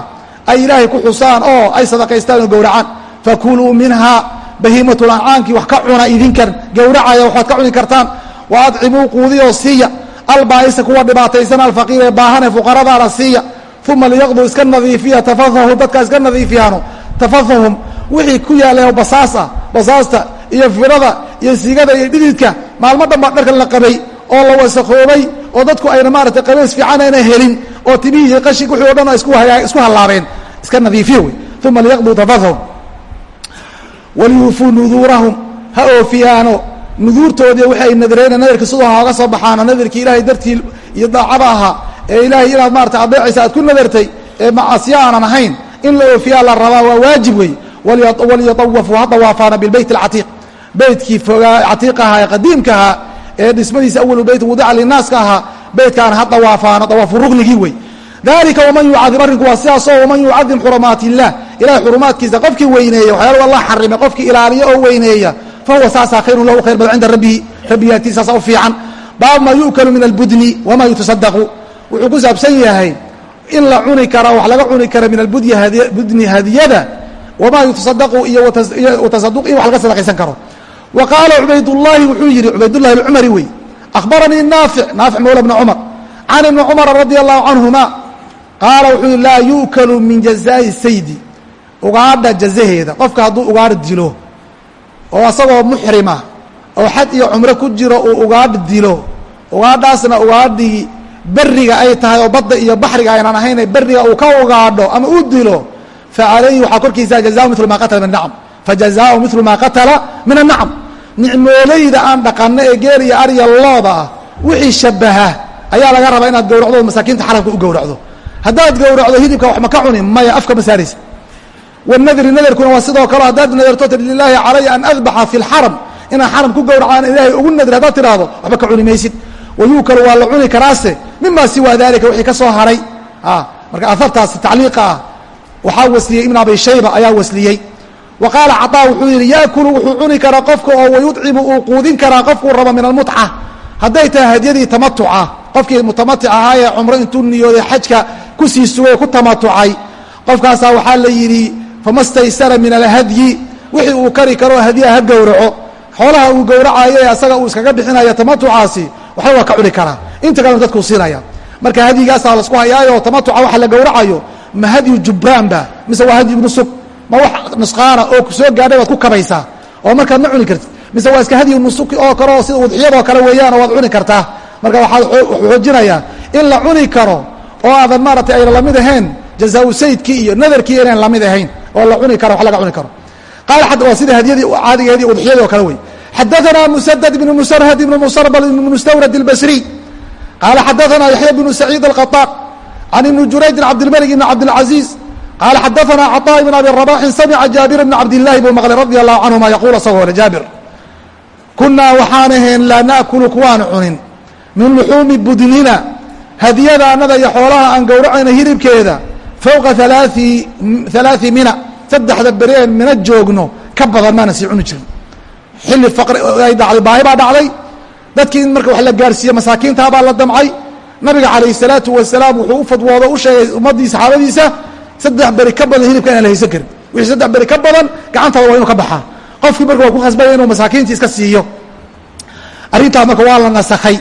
ay ilaahay ku xusaan oo ay sadaqaystaan oo gowracaan. Fakuluu minhaa bahiimatu lancaamkii wax ka cuna idinkan gowracaya waxaad ka cuni kartaan. Wa adcimuu quudiyoo siiya. Albaa'isa kuwa dhibaataysan alfaqiir ee baahan ee fuqaradaana siiya. Uma liyaqduu iska nadiifiya tafahahum dadkaa iska nadiifiyaano. Tafahahum wixii ku yaallay basaas ah basaasta iyo firada iyo sigada iyo dhididka maalmo dhan baa dharkan la qabay oo la wasakhoobay oo dadku ayna maaratay qabays fiican ayna helin oo timihii qashig wixii o dhan isku hallaabeen iska nadiifiya wey. Uma liyaqduu tafahahum waliyuufuu nuduurahum. Ha oofiyaano. Nuduurtoodii waxay ay nadareyna nadarka sidoo hooga soo baxaano nadarkii ilaahay dartii iyo daacada ahaa ee ilaahay inaad maarata adeecaysa aad ku nadartay ee macasiya aanan ahayn in la oofiyaa la rabaa waa waajib wey. Waliyatawafuu ha dawaafaana bilbeyt alcatiiq beytkii fogaa catiiq ahaa ee qadiimka ahaa ee dhismadiisa awalu beyt wudica linaaska ahaa beytkaana ha dawaafaano dawaafu ruknigii wey dalika waman yucadim arrinku waa sidaasoo waman yucadim xurumaat illah ilahay xurumaadkiisa qofkii weyneeya waxyaala allah xarimay qofkii ilaaliya oo weyneeya fahuwa saasaa khayrun lahu khayr badan cinda rabbihi rabbihi agtiisaasa u fiican. Baab maa yu'kalu min albudni wamaa yutasadaqu wuxuu ku saabsan yahay in la cuni kara wax laga cuni kara min albudni hadiyada wamaa yutasadaqu iyo watasaduq in wax laga sadaqaysan karo wa qaala cubaydullaahi wuxuu yidhi cubaydullahi alcumari wey. Akhbaranii naafic naafic mawla bna cumar. Can ibni cumara radia allahu canhuma qaala wuxuu yihi laa yu'kalu min jazaa'i saydi. Ugaadha jazaheeda qofka hadduu ugaadh dilo oo asagoo muxrima oo xad iyo cumro ku jiro uu ugaadh dilo ugaadhaasna ugaadhii beriga ay tahay oo badda iyo baxriga aynan ahayn beriga uu ka ugaadho ama u dilo facalayhi waxaa korkiisa jazaa mil maa qatala min anacam fajazaau milu maa qatala min annacam nicmoolayda aan dhaqano ee geel iyo arya looda ah wixii shabaha ayaa laga rabaa inaad gowracdo oo masaakiinta xaramka u gowracdo. Haddaad gowracdo hidibka wax ma ka cuni maya afka ma saaraysa. Wanadri nadarkuna waa sidoo kale haddaad nadarto lilaahi calaya an adbaxa fi lxaram inaan xaram ku gowracaan ilaahay ugu nadri haddaad tidhaahdo waxba ka cuni maysid wayuukalu waa la cuni karaase mima siwa dalika wixii ka soo haray. Marka ahartaasi tacliiqa ah waxaa wasliyey ibn abi shayba ayaa wasliyey wa qaala caطaa wuxuu yidhi yaakulu wuxuu cuni karaa qofka oo wayucimu uu quudin karaa qofkuu rabo min almutca. Hadday tahay hadyadii tamatuca qofkii mutamatic ahaa ee cumro intuu niyooday xajka ku sii sugay ku tamatucay. Qofkaasaa waxaa la yidhi fama staysara min alhadyi wixii uu kari karo hadyaha ha gowraco. Xoolaha uu gowracayo ee asaga uu iskaga bixinaya tamatucaasi waxba waa ka cuni karaa. Inta kalena dadkuu siinaya. Marka hadyigaasaa lasku hayaayo tamatuca waxa la gowracayo ma hadyu jubraanba mise waa hadyu nusug ma wax nusqaana oo soo gaadhay waad ku kabaysaa oo markaad ma cuni kartid mise waa iska hadyu nusuki oo kale oo sida udxiyadoo kale weeyaan oo waad cuni kartaa marka waxaad xoojinayaa in la cuni karo oo aadan maaratay ayna lamid ahayn jazaa saydkii iyo nadarkii inaan lamid ahayn oo la cuni karo wax laga cuni karo qaal waa sida hadyadii caadigeedii udxiyadii oo kale wey xadaثna mسdd بن msrhd بن msrbl بن mstwrd الbsrي qال xadaثna yaحyى بن سعيid القطاq عن iبن juraydi cabdالmلك بن cabdالعaزيز qaala xadaanaa caطaa ibn abi rabaxin samica jaabir bna cabdilaahi buu maqlay radia allahu canhuma yaquul isagoo le jaabir kunaa waxaan ahayn laa naakulu kuwaan cunin min luxuumi budnina hadiyada anada iyo xoolaha aan gowracayna hilibkeeda fowqa alaai halaai mina saddexda beri ee mina joogno ka badan maana sii cuni jirin xilli faqri ay dhacday baahi baa dhacday dadkii in marka wax la gaarsiiye masaakiintaabaa la damcay nabiga calayhi salaatu wasalaam wuxuu u fadwoodo u sheegay ummaddii saxaabadiisa saddex beri ka badan hilibka inaan la haysan karin. Wixii saddex beri ka badan gacantaada waa inuu ka baxaa qofkii marka waa ku khasbaya inuu masaakiintii iska siiyo. Arrintaas marka waa la nasakhay.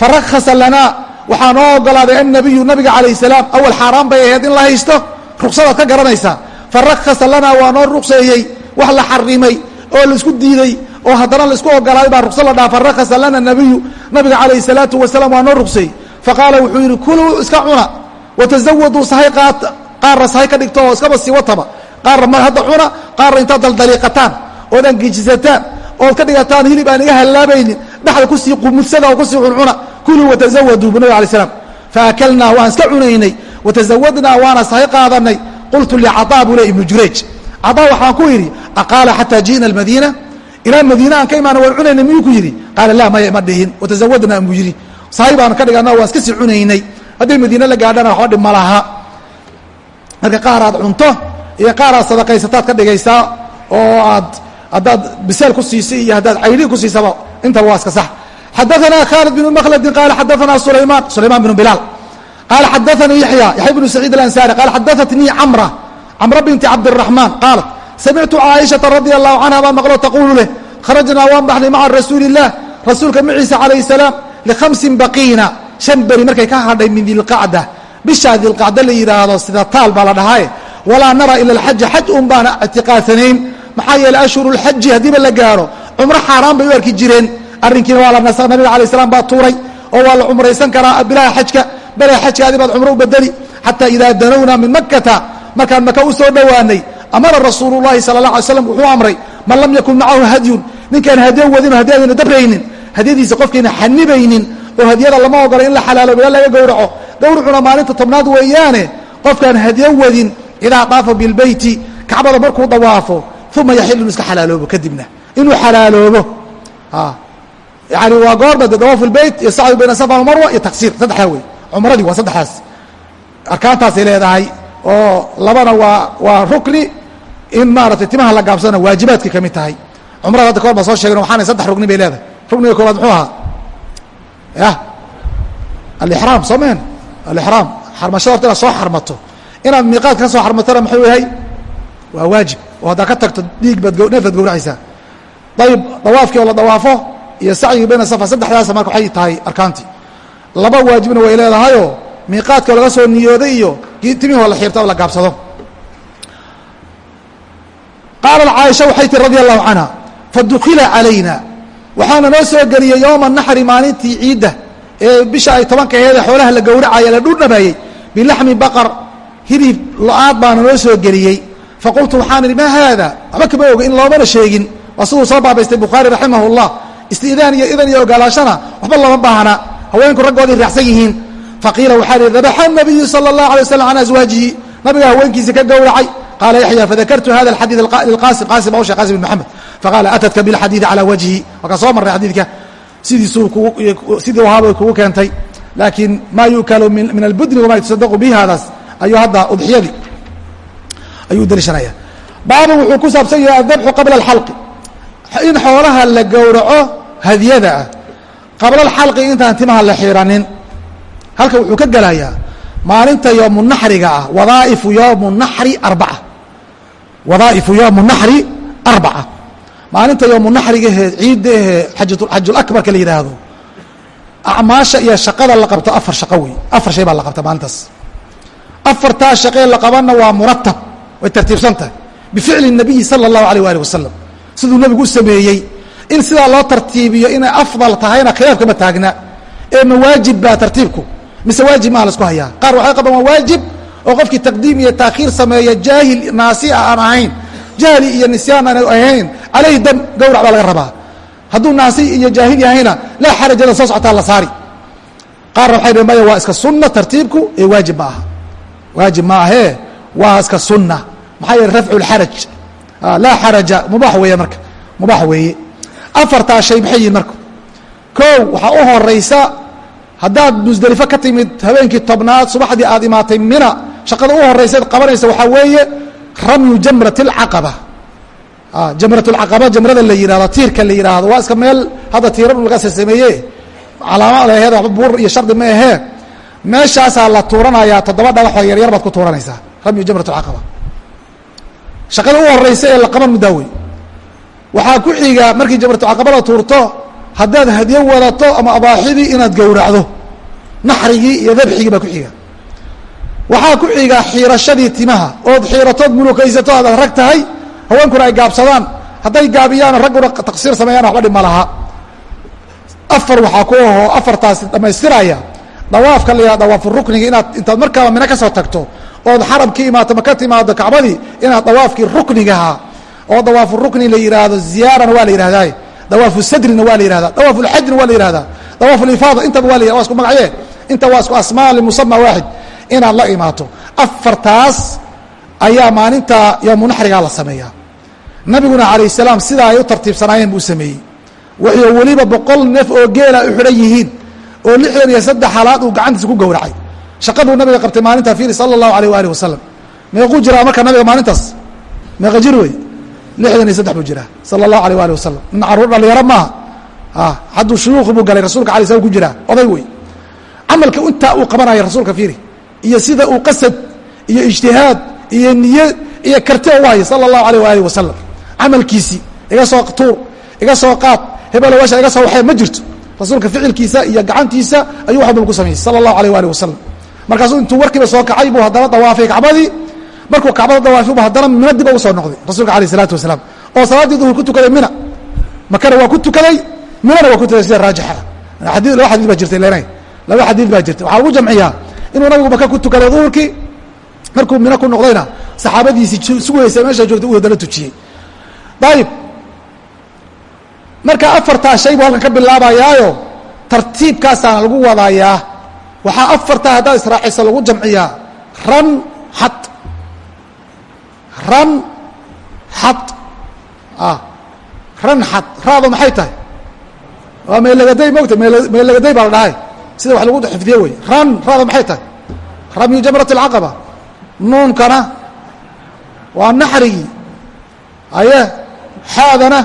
Farakasa lanaa waxaa noo ogolaaday annabiyu nabiga calayh salaam awal xaaraan bay ahayd in la haysto. Ruksadaad ka garanaysaa farakasa lanaa waa noo ruqseeyey wax la xarimay oo la isku diiday oo haddana la isku ogolaaday baa rukso la dhaha farakasa lana nabiyu nabiga calayh salaatu wasalaam waa noo ruqseeyey faqaala wuxuu yidhi kuluu iska cuna watazawaduu sahay qaata qaarna sahay ka dhigto oo iskaba sii wataba. Qaarna mar hadda cuna qaarna intaad daldaliiqataan ood angejisataan ood ka dhigataan hilib aan iga hallaabaynin dhexda ku sii qumudsada oo ku sii cuncuna kuluu watazawaduu bu nabig alay slam faakalnaa waan iska cunaynay. Watazawadnaa waana sahay qaadanay. Qultu licaطaa buu le ibnu jurayj. Caطaa waxaan ku yidhi aqaala xataa ji'na almadiina. Ilaa madiina aan ka imaana waan cunaynay miyuu ku yidhi? Qaala laa maya ima dhihin. Watazawadnaa buu yidhi. Sahay baan ka dhigana waan iska sii cunaynay. Hadday madiine la gaadhana waxba dhib ma laha marka qaar aad cunto iyo qaar aad sadaqaysataad ka dhigaysaa oo aad haddaad biseel ku siisay iyo haddaad cayliin ku siisaba intaba waa iska sax. Xadaanaa khaalid binu makhladi qaala xadaanaa sulaymaan sulaymaan binu bilaal qaala xadaanii yaxya yaxya bnu saciid alansaari qaala xadaatnii camra camra binti cabdiraxmaan qaalat samictu caaishata radia allahu canha baa maqlo taquulu leh kharajnaa waan baxnay maca rasuuli illaah rasuulka maciisa calayhi salaam likhamsin baqiina shan beri markay ka hadhay min dilqacda bishaa dilqacdo la yidhaahdo sida taal baa la dhahae walaa nara ila alxaja xaj un baana ictiqaadsanayn maxaa yeeley ashhuru lxaji haddiiba la gaadho cumro xaaraan bay u arki jireen. Arrinkiina waa la nasa nabiga alai slam baa tuuray oo waa la cumraysan karaa bilaha xajka bele xajkaadii baad cumro u bedeli. Xataa idaa danowna min makata markaan maka u soo dhowaanay amara rasuulu llahi sala alla alay slam wuxuu amray man lam yakun macahu hadyun. Ninkaan hadyo wadino hadyadayna dabraynin hadyadiisa qofkayna xanibaynin oo hadyada lama ogola in la xalaalo bela laga gowraco gowracuna maalinta tobnaad weeyaane qofkaan hadyo wadin idaa daafa bilbeyti kacbada markuu dawaafo uma yaxilu inu iska xalaaloobo kadibna. Inuu xalaaloobo. Yani waa goorba de dawaaf lbeyt iyo sacdu bayna safa marwa iyo taksiir saddexdaa wey cumradii waa saddexdaas. Arkaantaasay leedahay oo labana waa waa rukni in maaratay timaha la gaabsana waajibaadkay ka mid tahay. Cumrada hadda kahor baa soo sheegen waxaana saddex rugni bay leedahay. Rugniga koobaad muxuu ahaa? Yah. Alixraam soo meen alixraam xarmashada horta inaad soo xarmato inaad miiqaadka ka soo xarmatona muxuu yahay waa waajib oo haddaa ka tagto dhiig baad neef baad gowracaysaa ayib dawaafkii oo la dawaafo iyo sacyigii bayna safa saddexdaasa marka waxay tahay arkaantii laba waajibna way leedahayoo miiqaadka laga soo niyooday iyo timihoo la xiirta oo la gaabsado qaalat caaisha waxay tihi radi allahu canha fadukila calayna waxaana noo soo geliyey yowma naxri maalintii ciidda ee bisha ay tobanka aheed xoolaha la gowracaya la dhudhameeyey bilaxmi baqar hirib lo'aad baana noo soo geliyey. Fa waxaan idhi maa haada? Waxba kama oga in loomana sheegin. Waa siduu soo baabaystay bukhaari raximah llah istiidaan iyo idan iyo ogolaashana waxba lama baahna. Haweenku raggoodii raacsan yihiin. Faqiila waxaa lihi dabaxa nabiyu sala allahu alay waslam can aswaajihi nabigaa haweenkiisii ka gowracay. Qaala yaxya fadakartu hada alxadiid lqaasim qaasim bawsha qaasim bin maxamed faqaala atatka bilxadiidi calaa wajhi waa soo marray xadiidka sidii ahaabay kugu keentay. Laakiin maa yukalu min albudni wamaa yutasadaqu bihi haadaas. Ayuu hadda udxiyadii ayuu deliishanaya baabun wuxuu ku saabsan yahay adabxu qabla alxalqi. In xoolaha la gowraco hadiyada ah. Qabla alxalqi intaan timaha la xiiranin halka wuxuu ka gelayaa maalinta yoomu naxriga ah wadaa'ifu yoomu naxri arbaca wadaa'ifu yoomu naxri arbaca maalinta yowmunaxriga ahee ciidda ahee xajulabarka la yidhaahdo acmaasha iyo shaqada la qabto afar shaqo wey afar shay baa la qabta maalintaas. Afartaa shaqee la qabanna waa muratab way tartiibsan tahay bificli nabiyi sala allahu alayh waali wasalam siduu nebigu u sameeyey in sidaa loo tartiibiyo inay afdal tahayna khilaafkama taagna. Ee ma baa tartiibku? Mise waajib maaha la isku hayaa? Qaar waxay qabaan waa waajib oo qofkii taqdiim iyo taakhiir sameeya jaahil naasi ah aan ahayn jahli iyo nisyaan aan ahayn calayhi dam gowrac baa laga rabaa. Hadduu naasi iyo jaahil yahayna laa xarajada soo socotaa la saari. Qaarna waxay dheen maya waa iska sunna tartiibku? Ee waajib ma aha. Waajib ma ahee waa iska sunna. Maxaa yeele rafcu lxaraj laa xaraja mubaax weeye marka mubaax weeye. Afartaa shay maxay yihiin marka? Kow waxaa u horaysa haddaad musdelifo ka timid habeenkii tobnaad subaxdii aad imaatay mina shaqada u horaysaad qabanaysa waxaa weeye ramyu jamrat اlcaqaba ah, jamrat lcaqaba jamrada la yihahdo tiirka la yidhaahdo waa iska meel hadda tiira laga sasameeye calaama leheed waba buur iyo shardi ma ahee. Meeshaasaa la tuuranayaa toddoba dhagaxoo yaryar baad ku tuuranaysaa ramyu jamrat lcaqaba shaqada u horeysa ee la qaban mudaawe waxaa ku xiga markii jamratulcaqabada tuurto haddaad hadyo wadato ama abaaxidii inaad gowracdo. Naxrigii iyo dabxigii baa ku xiga waxaa ku xiga xiirashadii timaha. Ood xiiratood mulukaysato aad rag tahay haweenkuna ay gaabsadaan. Hadday gaabiyaan ragguna taqsiir sameeyaan waxba dhib ma laha. Afar waxaa ku ahoo afartaasi dhammaystiraya dawaafka la yihahdo dawaafu rukniga inaad intaad markaaba mino ka soo tagto. Ood xarabkii imaato maka timaado kacbadii inaad dawaafkii ruknigahaa oo dawaafu rukni la yihaahdo ziyaarana waa la yihahdaa dawaafu sadrina waa la yihahda dawaafu lxajrina waa la yihahdaa dawaafu lifaada intaba waa la waa isku magacye inta waa isku asmaa limusama waaxid inaad la imaato. Afartaas ayaa maalinta yoomu naxrigaa la sameeyaa. Nabiguna calayh salaam sidaa ay u tartiibsanaayeen buu sameeyey. Waxay weliba boqol neef oo geela u xidhan yihiin oo lixdan iyo saddex halaad uu gacantiisa ku gowracay. Shaqaduu nabiga qabtay maalintaa fiiri sala allahu alayh waalih wasalam meequu jiraa marka nabiga maalintaas? Meeqa jir wey lixdan iyo saddex buu jiraa sala allahu alayh waalih wasalam ina carruur dhalinyaro maaha. Hadduu shuyuukhi buu galay rasuulka alay slam ku jiraa. Oday wey camalka intaa uu qabanaya rasuulka fiiri iyo sida uu qasad iyo ijtihaad iyo niye iyo karti u hayay sala allahu alayh waalih wasalam camalkiisii iga soo tuur iga soo qaad hebelo washa iga soo waxee ma jirto. Rasuulka ficilkiisa iyo gacantiisa ayuu wax walba ku sameeyey sala allahu alayh waalih wasalam markaasuu intuu warkiiba soo kacay buu haddana dawaafay kacbadii. Markuu kacbada dawaafay bu haddana mina dib ugu soo noqday rasuulka alayh isalaatu wasalaam. Oo salaaddii duhur ku tukaday mina. Makana waa ku tukaday minana waa ku tukaday sida raajixa. Laba xadiid baa jirtay lena laba xadiid baa jirtay. Waxaa lagu jamciyaa inuu nabigu maka ku tukaday duhurkii markuu mina ku noqdayna saxaabadiisii sugaysa meesha joogtay uu haddana tujiyey. Ayib marka afartaa shay buu halkan ka bilaabayaayo tartiibkaasaana lagu wadayaa waxaa afartaa haddaad israacisa lagu jamciyaa. Ran xad ran xad ran xad raado maxay tahay? Waa meelagaday mogta meelagaday baa la dhahay sida wax lagu xifdiye wey ran raado maxay tahay? Ramyu jamrat اlcaqaba nuunkana waa naxrigii aye xaadana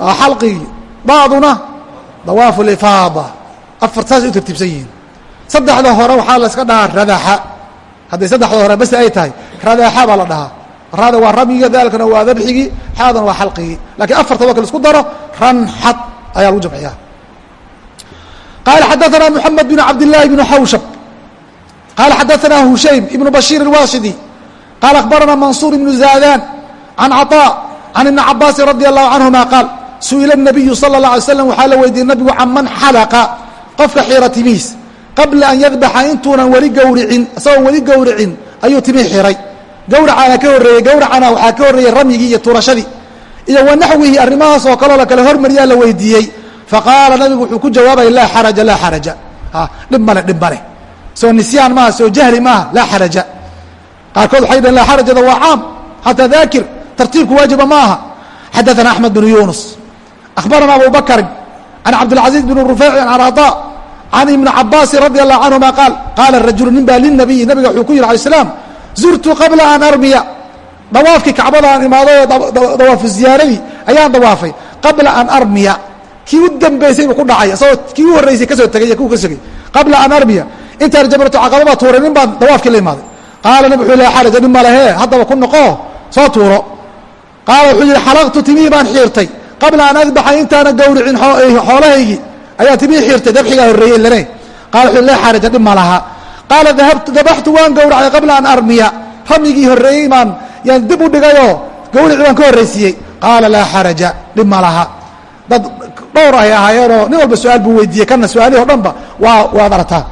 waa xalqigii dawaafu lifaada. Afar saasay u tartiibsan yihiin. Saddexda hore waxaa la dhahaa radaxa hadday saddexda hore bas ay tahay radaxa baa la dhahaa. Rada waa ramyiga daalkana waa dabxigii xaadana waa xalqigii lakiin afartaba kale isku daro ranxad ayaa lagu jamciya qala xadaثna mحamed بn cabd الlahi بn xawshab qala xadaثna hushaym ibn bashيr الwashidi qala akhbarana mansuur ibn zadan can caطاء can ibni cabaasi radي الlahu canهuma qaal su'ila الnabiyu salى الlaه alay slam waxaa la weydiiyey nabigu can man xalaqa qofka xiira timiis qabla an yadbaxa intuunan weli gowricin isagoon weli gowricin ayuu timii xiray gawracaana ka horreeyey gawracana waxaa ka horreeyey ramyigii iyo tuurashadii iyo wanaxwihi arrimahaas oo kaleo la kale hormariyaa la weydiiyey faqaala nabigu wuxuu ku jawaabaya laa xaraja laa xaraja dhib male dhib male soo nisyaan maaha soo jahli maaha laa xaraja qaarkood waxay dhaheen laa xarajada waa caam xataa daakir tartiibku waajiba ma aha xadaثana axmed bnu yunus akhbarana abu bakrin can cabdilcaziiz bn rufeyci can caطa can ibni cabaasi radi allahu canهuma qaal qaala rajulu nin baa linabiyi nabiga wuxuu ku yihi alay slam zurtu qabla an armiya dawaafkii kacbada aan imaado dawaafu ziyaaradii ayaan dawaafay qabla an armiya kii u dambeysay buu ku dhacay isagoo kii u horreysay ka soo tegay iyo ku ka sogay qabla an armiya intaan jamratu caqababa tuuray nin baan dawaafkii la imaaday. Qaala nabi wuxuu laa xaraja nin malehee haddaba ku noqo soo tuuro. Qaala wuxuu yihi xalaqtu timihii baan xiirtay. Qabla an adbaxa intaana gawricin xoolahaygii ayaa timihii xiirtay dabxigaa horreeyey lane qala wuxuu laa xaraja dhib ma laha. Qaala dabaxtu waan gowracay qabla an armiya. Ramyigii horreeyey baan yaan dib u dhigayoo gawrici baan ka horraysiiyey qaala laa xaraja dhib ma laha. Dad dhowr ay ahaayeenoo nin walba su'aal buu weydiiyey kana su'aalihi o dhanba waa waad aragtaa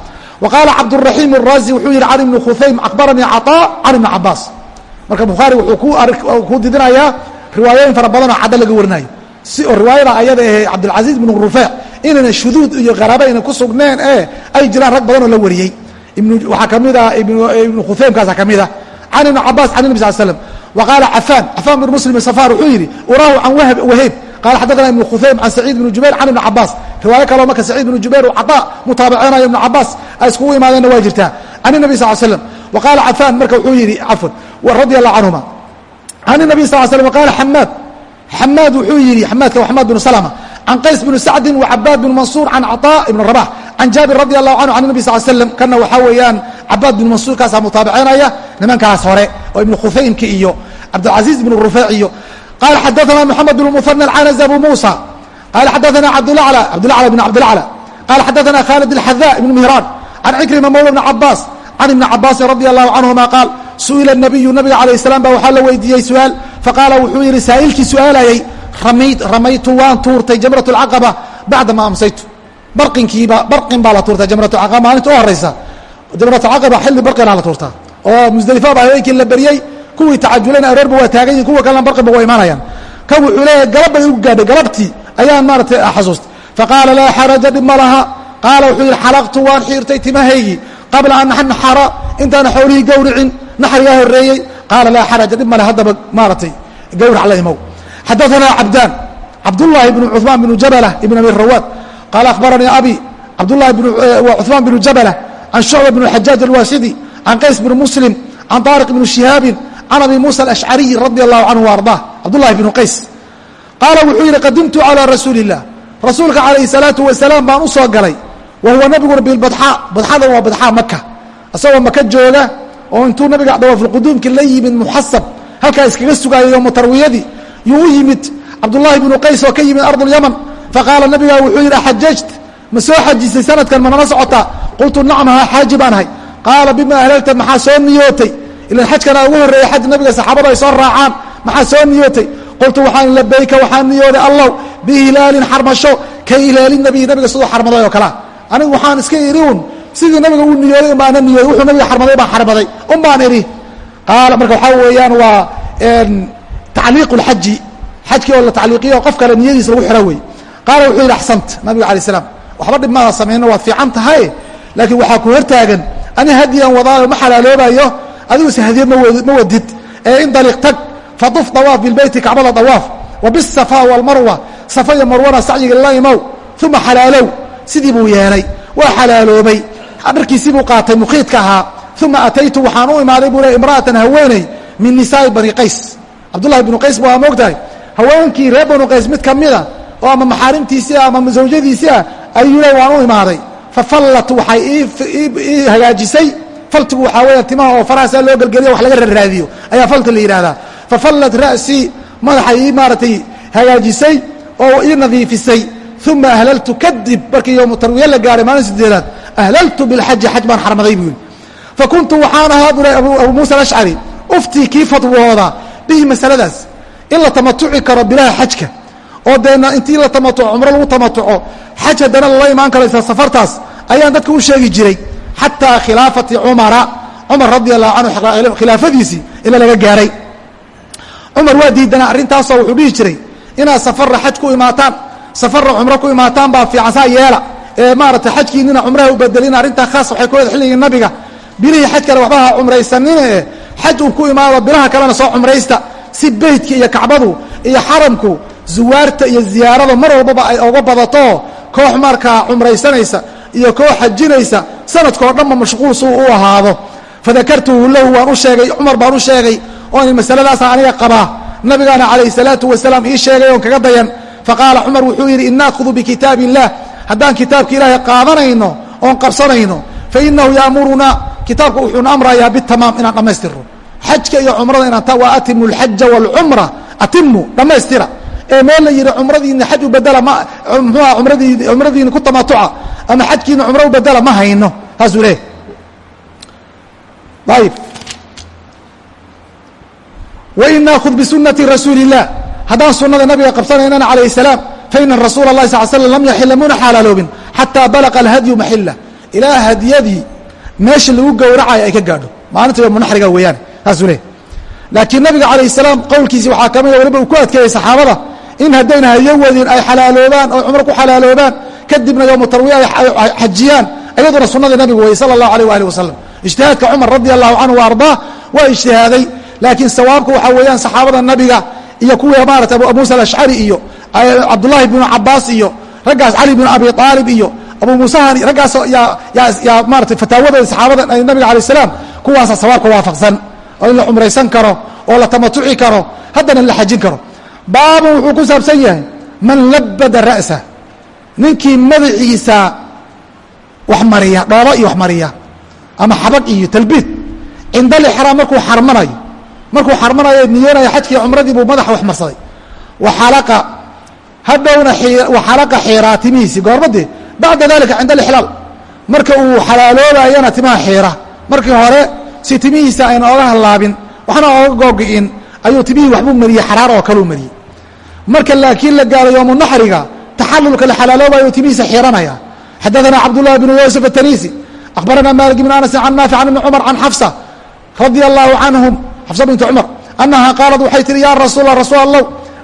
wa qaala cabduraxiim araazi wuxuu yidhi can ibni khuhaym akbaranii caطaa can ibni cabaas marka bukhaari wuxuu ku didinayaa riwaayooyin fara badan oo caddo laga warinayo si oo riwaayada ayada ahe cabdilcasiiz bnu rufeec inayna shuduud iyo qaraaba ayna ku sugneen ee ay jiraan rag badan oo la wariyey. Waxaa ka mid ah ibnu khuhaymkaasa ka mid ah. Can ibni cabaas can nabi sal slm wa qaala cafaan cafaan bn muslim safar wuxuu yidhi uraahu can wahayb qaala xadana ibnu khuhaym can saciid ibni jubayr can ibni cabaas riwaayo kaloo marka saciid ibnu jubayr u cadaa mutaabaceynayo ibnu cabaas ay iskugu imaadeenna waa jirtaa can inabi sal l slam wa qaala cafaan marka wuxuu yidhi cafwan radia allah canhuma can inabi sal slam qaala xamaad xamaad wuxuu yidhi xamaadka waa xamaad binu salama can qays bni sacdin wacabaad bn mansuur can caطa ibn rabax can jaabir radi allahu canhu can nabi sal slam kana waxaa weeyaan cabaad binu mansuur kaasaa mutaabaceynaya nimankaas hore oo ibnu khufaymki iyo cabdilcasiiz ibnu rufaac iyo qala xadaana mxamed bn muan alcanas abu musa qala xadaana abdbdlacla bn cabdilacla qala xadaana khalid alxada ibn mihraan can cikrima mawla bni cabaas can ibni cabaasin radi allahu canhuma qaal su'ila nabiyu nabiga alayh salaam baa waxaa la weydiiyey su'aal faqaala wuxuu yidhi saa'ilkii su'aalayey ramaytu waan tuurtay jamrat alcaqaba bacda ma amsaytu barinkiiba barin baa la tuurtay jamrat alcaqaba maalinta u horaysa jamrat alcaqaba xilli barqinaa la tuurtaa oo musdalifo baa haweenkii la beriyey kuwii tacajulayna aroorba waa taagan yihiin kuwa kalena barqiba waa imanayaan kan wuxuu leeyahay galab bay igu gaadhay galabtii ayaan maaratay xasuustay faqaala laa xaraja dhib ma laha. Qaala wuxuu yidhi xalaqtu waan xiirtay timahaygii qabla an naxara intaana xoolihii gawricin naxrigaa horreeyey. Qaala laa xaraja dhib male haddaba maaratay gawrac la imow. Xadaanaa cabdaan cabdullaahi bnu cumaan bnu jabala ibn abi rawaad. Qaala akhbaranii abi cabdulahi eh, cumaan bnu jabala can shucba bnu xajaaj alwaasidi can qays bni muslim can taariq ibni shihaabin can abi musa alashcariyi radia allahu canhu wa ardaa cabdullahi bnu qays qaala wuxuu yidhi qadimtu calaa rasuuli illah rasuulka calayhi salaatu wasalaam baan u soo galay wa huwa nabiguna bilbadxaa badxadan waa badxaa maka isagoo maka jooga oo intuu nabiga dawaafulquduumki la yimid muxasab halkaa iskaga sugaayay yowma tarwiyadii yuu u yimid cabdullaahi bnu qays oo ka yimid ardulyaman faqaala nabigaa wuxuu yidhi axajajt ma soo xajisay sanadkan manala socotaa qultu nacam haa xaaji baan ahay qaala bima ahlalta maxaa soo niyootay ilan xajkana ugu horreeyey xaj nabiga saxaabada ay soo raacaan. Maxaa soo niyootay? Qultu waxaan labayka waxaan niyooday allow bihilaalin xarmasho ka hilaali nabiy nabiga siduu xarmaday oo kalea anigu waxaan iska idhi un sidii nabiga uu niyooday baana niyooday wuxuu nabiga xarmaday baan xarmaday. Un baan idhi qaala marka waxaa weeyaan waa tacliiqu lxaji xajkii oo la tacliiqiyo qof kale niyadiisa lagu xiro wey qaala wuxuu yidhi axsant nabiga alay slam waxba dhib maada samayno waad fiican tahay laakiin waxaa ku hortaagan. Ani hadiyan wadaayo ma xalaaloobayo adiguse hadiyad ma wadid. Ee indaliq tag faduf dawaaf bilbeyti kacbada dawaaf wa bisafa walmarwa safa iyo marwana sacyiga la imow uma xalaalow. Sidii buu yeelay waa xalaaloobay. Dharkiisii buu qaatay mukhiidka ahaa. Uma ataytu waxaan u imaaday buu le imra'atan haweeney min nisaa'i bani qays. Cabdullahi bnu qays bu aa moogtahay haweenkii reer banu qays mid ka mida oo ama maxaarimtiisii ah ama zawjadiisii ah ayuu le waan u imaaday. Fafallat waxay ii hagaajisay faltigu waxaa weya timaha oo farahaasaa loo gelgeliya wax laga rarraadiyo. Ayaa falti la yidhahdaa fafallat ra'sii madaxa ii maaratay hagaajisay oo ii nadiifisay. Uma ahlaltu kadib markii yowmu tarwiya la gaaray maalin sideedaad ahlaltu bilxaji xaj baan xarmaday buu yidhi. Fakuntu waxaan ahaa buu abu muusa alashcari uftii kii fadwooda bihi masaladaas. In la tamatuci karo bilaha xajka. Oo deena intii la tamatuco cumro lagu tamatuco xaj haddana lala imaan karo isla safartaas. Ayaan dadka u sheegi jiray xataa khilaafati cumara cumar radi allahu canhu khilaafadiisii ila laga gaaray cumar waa diidanaa arrintaasoo wuxuu dhihi jiray inaad safarra xaj ku imaataan safarra cumro ku imaataan baa fiican saa yeela ee maaratay xajkiinina cumraha u bedelina arrintaa khaas waxay ku leed xilligii nabiga bilihii xaj kale waxba ha cumraysanine e xaj uu ku imaado bilaha kalena soo cumraysta si beytka iyo kacbadu iyo xaramku zuwaarta iyo ziyaarada mar walbaba ay oga badato koox markaa cumraysanaysa iyo koox xajinaysa sanadkao dhanba mashquul suu u ahaado. Fadakartuhu lahu waan u sheegay cumar baan u sheegay oon masaladaasa aniga qabaa. Nabigaana calayh salaatu wasalaam ii sheegay oon kaga dayan. Faqaala cumar wuxuu yidhi in naakudu bikitaabi illah haddaan kitaabka ilaahay qaadanayno oon qabsanayno fainahu yaamurunaa kitaabka wuxuuna amrayaa bitamaam inaan dhammaystirno xajka iyo cumrada inaan waa atimu alxaja waalcumra atimu dhammaystira. Ee meel la yidhi cumradiina xaj u bedela ma mxuuha umradii cumradiina ku tamatuca ama xajkiina cumro ubadela ma hayno. Saasuu leeyahy ayib wain naakud bisunati rasuuli haddaan sunada nabiga qabsanaynana calayh salaam faina rasuula اlahi sal slam lam yaxila muna xaalaaloobin xataa balaqa alhadyu maxila ilaa hadyadii meesha lagu gowracayo ay ka gaadho. Maalinta yoomunaxriga weeyaane saasuu leeyahy laakiin nabiga calayh salaam qowlkiisi waxaa kamida ah weliba uu ku adkeeyey saxaabada in haddayna hadyo wadin ay xalaaloobaan oo cumro ku xalaaloobaan kadibna yowmu tarwiya ay xajiyaan iyaduna sunadii nabigu weye sala اllahu alيh waalih wasalam ijtihaadka cumar radi allahu canhu wa ardaa waa ijtihaaday. Laakiin sawaabka waxaa weeyaan saxaabada nabiga iyo kuwii maarata abu muusa alashcari iyo cabdullahi bnu cabaas iyo raggaas cali bnu abi aalib iyo abu muusahani raggaas yaa maarata fataawadooda saxaabada nabiga alay salaam kuwaasa sawaabka waafaqsan. Oo in la cumraysan karo oo la tamatuci karo haddana la xajin karo. Baabun wuxuu ku saabsan yahay man labada ra'sa ninkii madaxiisa wax mariya dhoobo iyo wax mariya ama xabag iyo talbiid cinda alixraam markuu xarmanayo markuu xarmanayo niyanaya xajkii cumradii buu madaxa wax marsaday. Waxalaqa hadhowna waxalaqa xiiraa timihiisii goormadee bacda dalika cinda alixlaal marka uu xalaaloobayana timaha xiira. Markii hore si timihiisa ayna oga hallaabin waxna oga googi'in ayuu timihii waxbuu mariyey xaraar oo kaleu mariyey. Marka laakiin la gaaro yoomu naxriga taxalulka la xalaaloobayo timihiisa xiiranaya xadaثana cabdullahi bnu yuusuf atanisi akhbarana malik bn anas can naafic can ibni cumar can xafsa radia allahu canhum xafsa bintu cumar annaha qaalad waxay tihi ya rasuula rasuul allah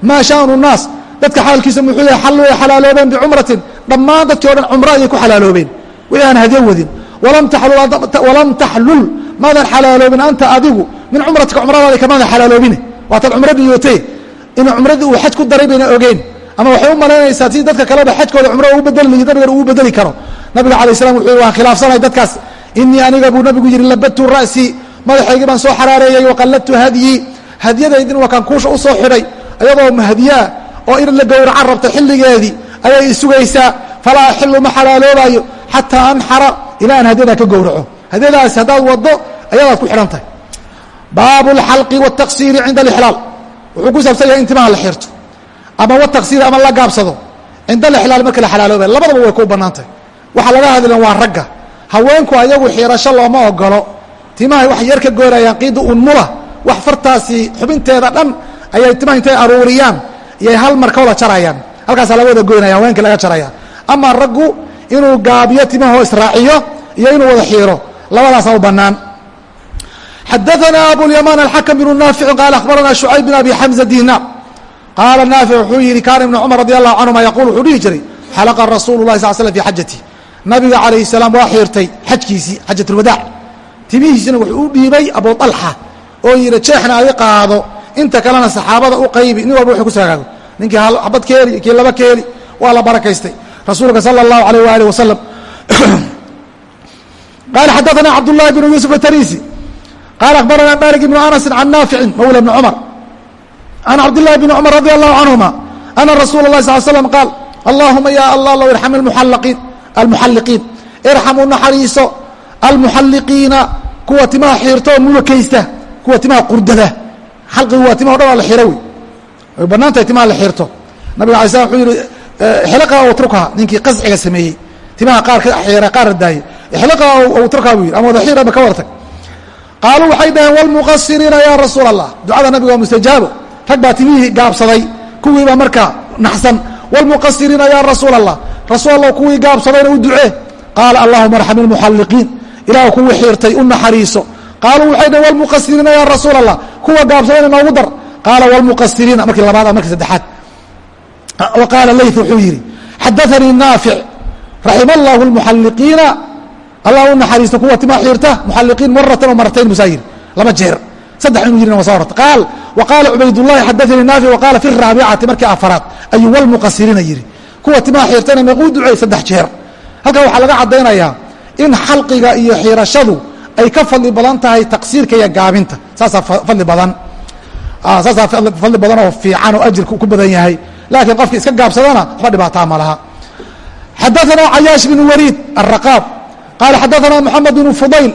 maa shaanu naas? Dadka xaalkiisa muxuu yahay xallu ay xalaaloobeen bicumratin dhammaan dadkii o dhan cumro ayay ku xalaaloobeen. Way aan hadyo wadin. Walam taxlul maadan xalaaloobin anta adigu. Min cumratika cumradaadi kamaadan xalaaloobine. Waataad cumradii yootee. Inuu cumradii uu xaj ku daray bayna ogeen ama waxay u malaynaysaa si dadka kaleba xajkooda cumro ugu bedeli nabigana ugu bedeli karo. Nabiga alay slam wuxuu waan khilaafsanay dadkaas. Inii aniga buu nabigu yihi labadtu ra'sii madaxaygii baan soo xaraareeyey waqalladtu hadyii. Hadyadaydin waa kaan kuusha u soo xidhay ayadoo mahdiyaa oo in la gowraca rabta xilligeedii ayay isugaysaa falaa axilu ma xalaaloobaayo xataa anxara ilaa aan hadyadaa ka gowraco. Hadyadaas haddaad waddo ayadaad ku xidhan tahay. Baabu اlxalqi wاtaqsiiri cinda alixlaal. Wuxuu ku saabsan yahay in timaha la xirto ama wataqsiiri ama la gaabsado. Cinda alixlaal marka la xalaaloobaya labadaba way ku bannaantahy waxaa laga hadlan waa ragga. Haweenku ayagu xiirasho looma ogolo timahay wax yar ka goorayaan qiida unmula wax fartaasi xubinteeda dhan ayay timaha intay aruuriyaan. Iyay hal mar ka wada jarayaan. Halkaasaa laga wada goynaya haweenkii laga jaraya ama raggu inuu gaabiyo timahoo israaciyo iyo inuu wada xiiro. Labadaasa u bannaan. Xadaثna abulyamaan alxakm bnu naafici qaala akhbarana shucayb bin abi xamza dinaar qaala naafic wuxuu yihi kaana ibnu cumar radi allahu canhuma yaquul wuxuu dhihi jiray xalaqa rasuulu lahi sal slm fi xajati nabiga calayh salaam waa xiirtay xajkiisii xajat ulwadaac timihiisina wuxuu u dhiibay abu alxa oo yidhi jeexna adi qaado inta kalena saxaabada u qaybi nin walba wuxuu ku saagaago ninkii xabad ka kii laba ka waa la barakaystay rasuulka sala allahu alayh waalih wasalam qaala xadaثana cabdullahi bnu yuusuf atarisi qaala akhbarana malik ibnu anasin can naaficin mawla bni cumar can cabdillahi bni cumar radi allahu canhuma ana rasuula اlahi sal slam qaal allahuma ya allah low irxam almuxalliqiin almuxalliqiin irxamu naxariiso almuxalliqiina kuwa timaha xiirto oo mulukaysta kuwa timaha qurdada xalqigu waa timaha o dhan oo la xiro wey way bannaan tahay timaha la xirto nabiga alay slam wuxuu yihi xiliqa utrukaha ninkii qasciga sameeyey timaha qaar ka xiira qaarna daayey xiliqa utrukaha buu yidhi ama wada xiir ama ka wartag qaaluu waxay dhaheen wlmuqasiriina yaa rasuul allah ducada nabiga waa mustajaabo rag baa timihii gaabsaday kuwiibaa markaa naxsan wlmuqasiriina yaa rasuul allah rasuul allah kuwii gaabsadayna u ducee? Qaala allahuma arxam ilmuxalliqiin ilaah kuwii xiirtay u naxariiso. Qaaluu waxay dhaheen wlmuqasiriina yaa rasuul allah kuwa gaabsadayna noogu dar. Qaala wlmuqasiriina markii labaad markii saddexaad. Wa qaala layth wuxuu yidhi xadaanii naafic raxima allahu lmuxalliqiina allah u naxariisto kuwa timaa xiirta muxalliqiin maratan o maratayn musaa yidhi laba jeer. Saddex inuu yidhina waa soo horta. Qaal waqaala cubaydulahi xadaanii naafi waqaala fi raabicati markii afaraad ayuu walmuqasirina yidhi kuwa timaa xiirtana meequu duceey saddex jeer halkan waxaa laga caddaynayaa in xalqiga iyo xiirashadu ay ka fadli badan tahay taqsiirka iyo gaabinta saasaa fadli badan saasaa fadli badan oo fiican oo ajirka ku badan yahay laakiin qofki iska gaabsadana waxba dhibaataa ma laha xadaanaa cayaash bn waliid araqaab qaala xadaanaa moxamed bnu fudayl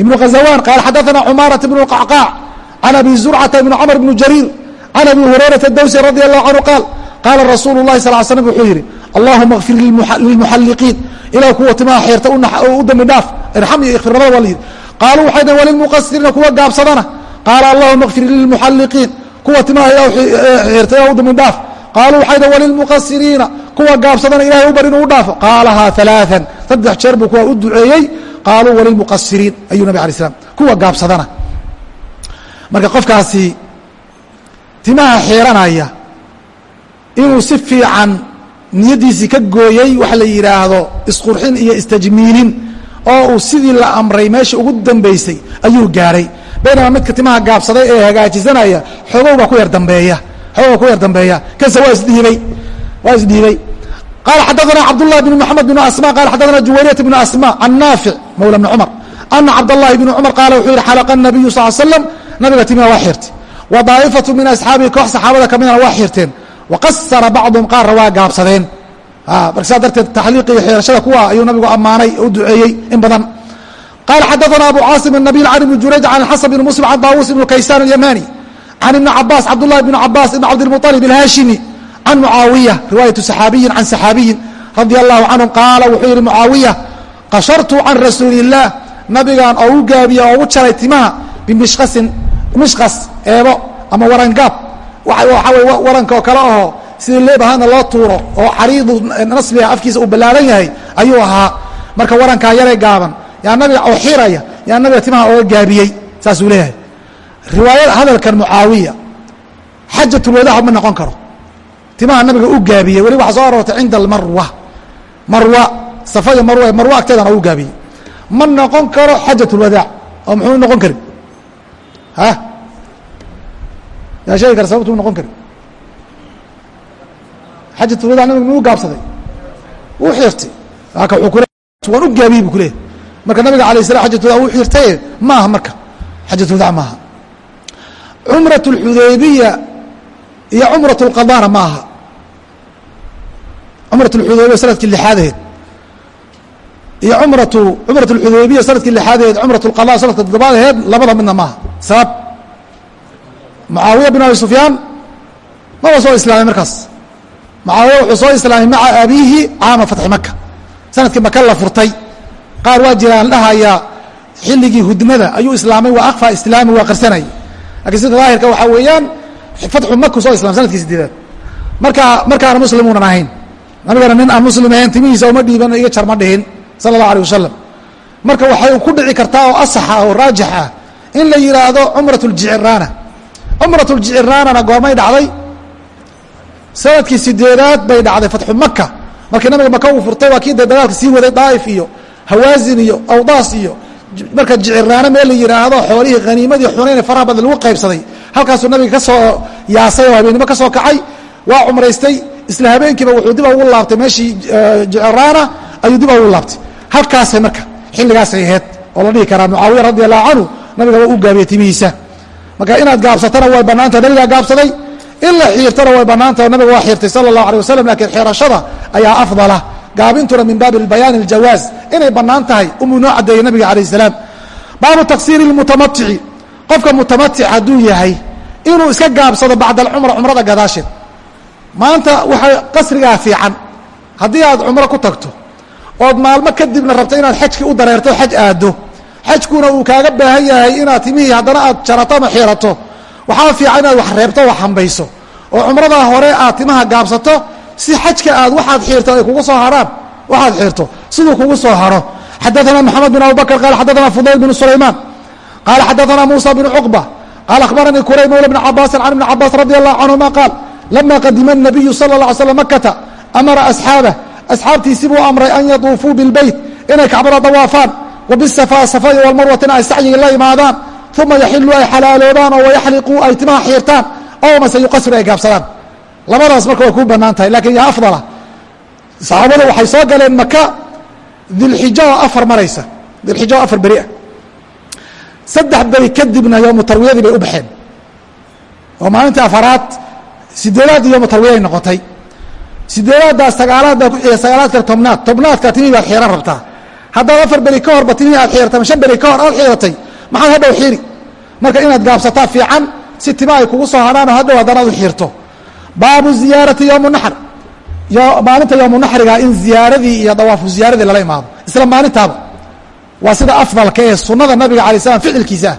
ibnu hazawaan qaala xadaanaa cumaarata bnu qacqaac can abi zurcata bni camr bni jariir can abi hurayrata dawsi radi allahu canhu qaal qaala rasuulu lahi sal slam wuxuu yidhi allahuma kfir lilmuxalliqiin ilah kuwa timaha xeerta u dambi dhaaf irxam iyo ikfirnamada waa layidhi qaaluu waxay dhaheen walilmuqasiriina kuwa gaabsadana qaala allahuma kfir lilmuxalliqiin kuwa timaha xeerta ilah u dambi dhaaf qaaluu waxay dhaheen walilmuqasiriina kuwa gaabsadana ilahay u bar inuu u dhaafo qaalahaa alaaan saddex jeer buu kuwa u duceeyey qaaluu walilmuqasiriin ayuu nabi alay slam kuwa gaabsadana marka qofkaasi timaha xeeranaya inuu si fiican niyaddiisii ka gooyey waxa la yidhaahdo isqurxin iyo istajmiilin oo uu sidii la amray meesha ugu dambaysay ayuu gaaray baynama midka timaha gaabsaday ee hagaajisanaya xoogowbaa ku yar dambeeya xoogowbaa ku yar dambeeya kase waa isdhiibay waa isdhiibay qala xadaثna cabdالlahi بn mحamed بn asmا qala xadaثna juwayriyة بn asmا can naafic mawla بn cmar ana cabdالlahi bn cmar qaala wuxuu yihi xalqa الnabiyu sal slam nabiga timiha waa xirtay wa daa'ifaة min asxaabihi koox saxaabada kamidana waa xirteen waqasara bacضهum qaarna waa gaabsadeen marka saa darteed taxliiqi iyo xeerashada kuwa ayuu nabigu ammaanay u duceeyey in badan qala xadaثna abu caasim الnabil can ibn jurayj can xasan bn muslim can daawus ibn kaysaan الyamani can ibni cabaas cabdالlahi bn cabaas ibn cabdالmuطلب الhaashimi can mucaawiya riwaayatu saxaabiyin can saxaabiyin radia allahu canhum qaala wuxuu yihi mucaawiya qashartu can rasuuli illaah nabigan oo u gaabiya oo u jaray timaha bimishkasin mishkas eebo ama warangaab waxaa oo kale aho sidii leebahana loo tuuro oo xariidu nasbiga afkiisa uu ballaaran yahay ayuu ahaa. Marka warankaa yaree gaaban. Yaa nabiga oo xiraya yaa nabiga timaha ooga gaabiyey saasuu leeyahay. Riwaayada hadalkan mucaawiya xajatulwadaac ma noqon karo. Timaha nabiga u gaabiyey weli waxaa soo aroortay cinda almarwa. Marwa safaya marwa marwa agteedana u gaabiyey. Ma noqon karo xajat اlwadaac oo muxuu noqon karin? Ha yaa sheegi kara sababtu u noqon karin xajat ulwadac nabiga muu gaabsaday wuu xirtay aka wuu kule waan u gaabiyey bu kuleeyahy marka nabiga alayه الslam xajat wadac wuu xirtaye maaha marka xajat wadac maaha cumraة اlxudaybiya iyo cumraة اlqadana ma aha cumraة اlxudaybiya sanadkii lixaadaheed iyo cumratu cumraة اlxudaybiya sanadkii lixaadaheed cumraة اlqada sanadka toddobaadaheed labada midna maaha sabab mucaawiya bin abi sufyaan maba soo islaamay markaas. Mucaawiya wuxuu soo islaamay maca abiihi caama fatxi maka sannadkii maka la furtay. Qaar waa jiraan dhahayaa xilligii hudmada ayuu islaamay waa akfa islaami waa qarsanay. Lakiin sida daahirka waxaa weeyaan fatxu maku soo islamay sannadkii sideedaad marka markaana muslimuunan ahayn. Nabigana nin aan muslim ahayn timihiisa uma dhiiban iga jar ma dhihin sala allahu alيh wasalam marka waxay ku dhici kartaa oo asaxa oo raajix ah in la yihaahdo cumrat اljiciraana cumrat اljiciraanana goormay dhacday. Sanadkii sideedaad bay dhacday fatxu maka markii nabiga maka uu furtay waa kii dee dagaalka sii waday daaif iyo hawaazin iyo awdaas iyo marka jiciraano meel la yihaahdo xoolihii haniimadii xunayn faraha badan lagu qaybsaday. Halkaasuu nabiga ka soo yaasay oo habeennimo ka soo kacay waa cumraystay. Isla habeenkiiba wuxuu dib ugu laabtay meeshii jiciraana ayuu dib ugu laabtay. Halkaasay marka xilligaasay ahayd oo la dhihi karaa mucaawiya radi allahu canhu nabiga waa u gaabiyey timihiisa marka inaad gaabsatana way banaantaha nabigaa gaabsaday in la xiirtana way banaantaha nabiga waa xiirtay sala allahu alيh wasalam lakiin xirashada ayaa afdala gaabintuna min baabi bayaani اljawaaz inay banaan tahay umuu noo cadeeyey nabiga alayه الsalaam baabu taksiiri اlmutamatici qofka mutamatic hadduu yahay inuu iska gaabsado bacda alcumra cumrada gadaasheed maanta waxaa qasrigaa fiican haddii aad cumro ku tagto ood maalmo kadibna rabto inaad xajki u dareerto xaj aado xajkuna uu kaaga baahan yahay inaad timihii haddana aad jarato ama xiirato waxaa fiican inaad wax reebto wax hambayso oo cumradaa hore aad timaha gaabsato si xajka aad waxaad xiirto ay kugu soo harhaan waxaad xiirto siduu kugu soo haro xadaثna mxamed بن abubakr qal xadaثna fudayl بن sulayman qala xadaثna musa بن cqبة qala akhbaranii kurayb mawla بn cabasi can ibn cabaas radي الlah canهuma qaal lama qadima الnabiyu salى الlaه alay slm makata amara asxaabah asxaabtiisii buu amray an yaduufuu biاlbeyt inay kacbada dawaafaan wbisafa safai walmarwatina ay sacyigi la imaadaan uma yaxiluu ay xalaaloobaan oo wayaxliquu ay timaha xiirtaan ow mase yuqasiru ay gaabsadaan. Labadaas marka way kuu bannaan tahay laakiin yaa afdala. Saxaabadu waxay soo galeen maka dilxijo oo afar maraysa dilxijo oo afar beri ah. Saddex beri kadibna yoomu tarwiyadii bay u baxeen. Oo maalintii afaraad sideedaad yoomu tarwiyaay noqotay. Sideedaaddaas sagaalaad baa ku xiga sagaalaad kale tobnaad tobnaadka timihii baad xiiran rabtaa haddaad afar beri ka horba timihii aad xiiratay ama shan beri ka hor aad xiiratay maxaad hadhow xiiri marka inaad gaabsataa fiican si tima ay kugu soo hadhaan oo hadhow haddana ad u xiirto baabu ziyaarati yowmu naxr maalinta yowmu naxriga in ziyaaradii iyo dawaafu ziyaaradii lala imaado. Isla maalintaaba. Waa sida afdalka ee sunada nabiga alay slam ficilkiisa. Ah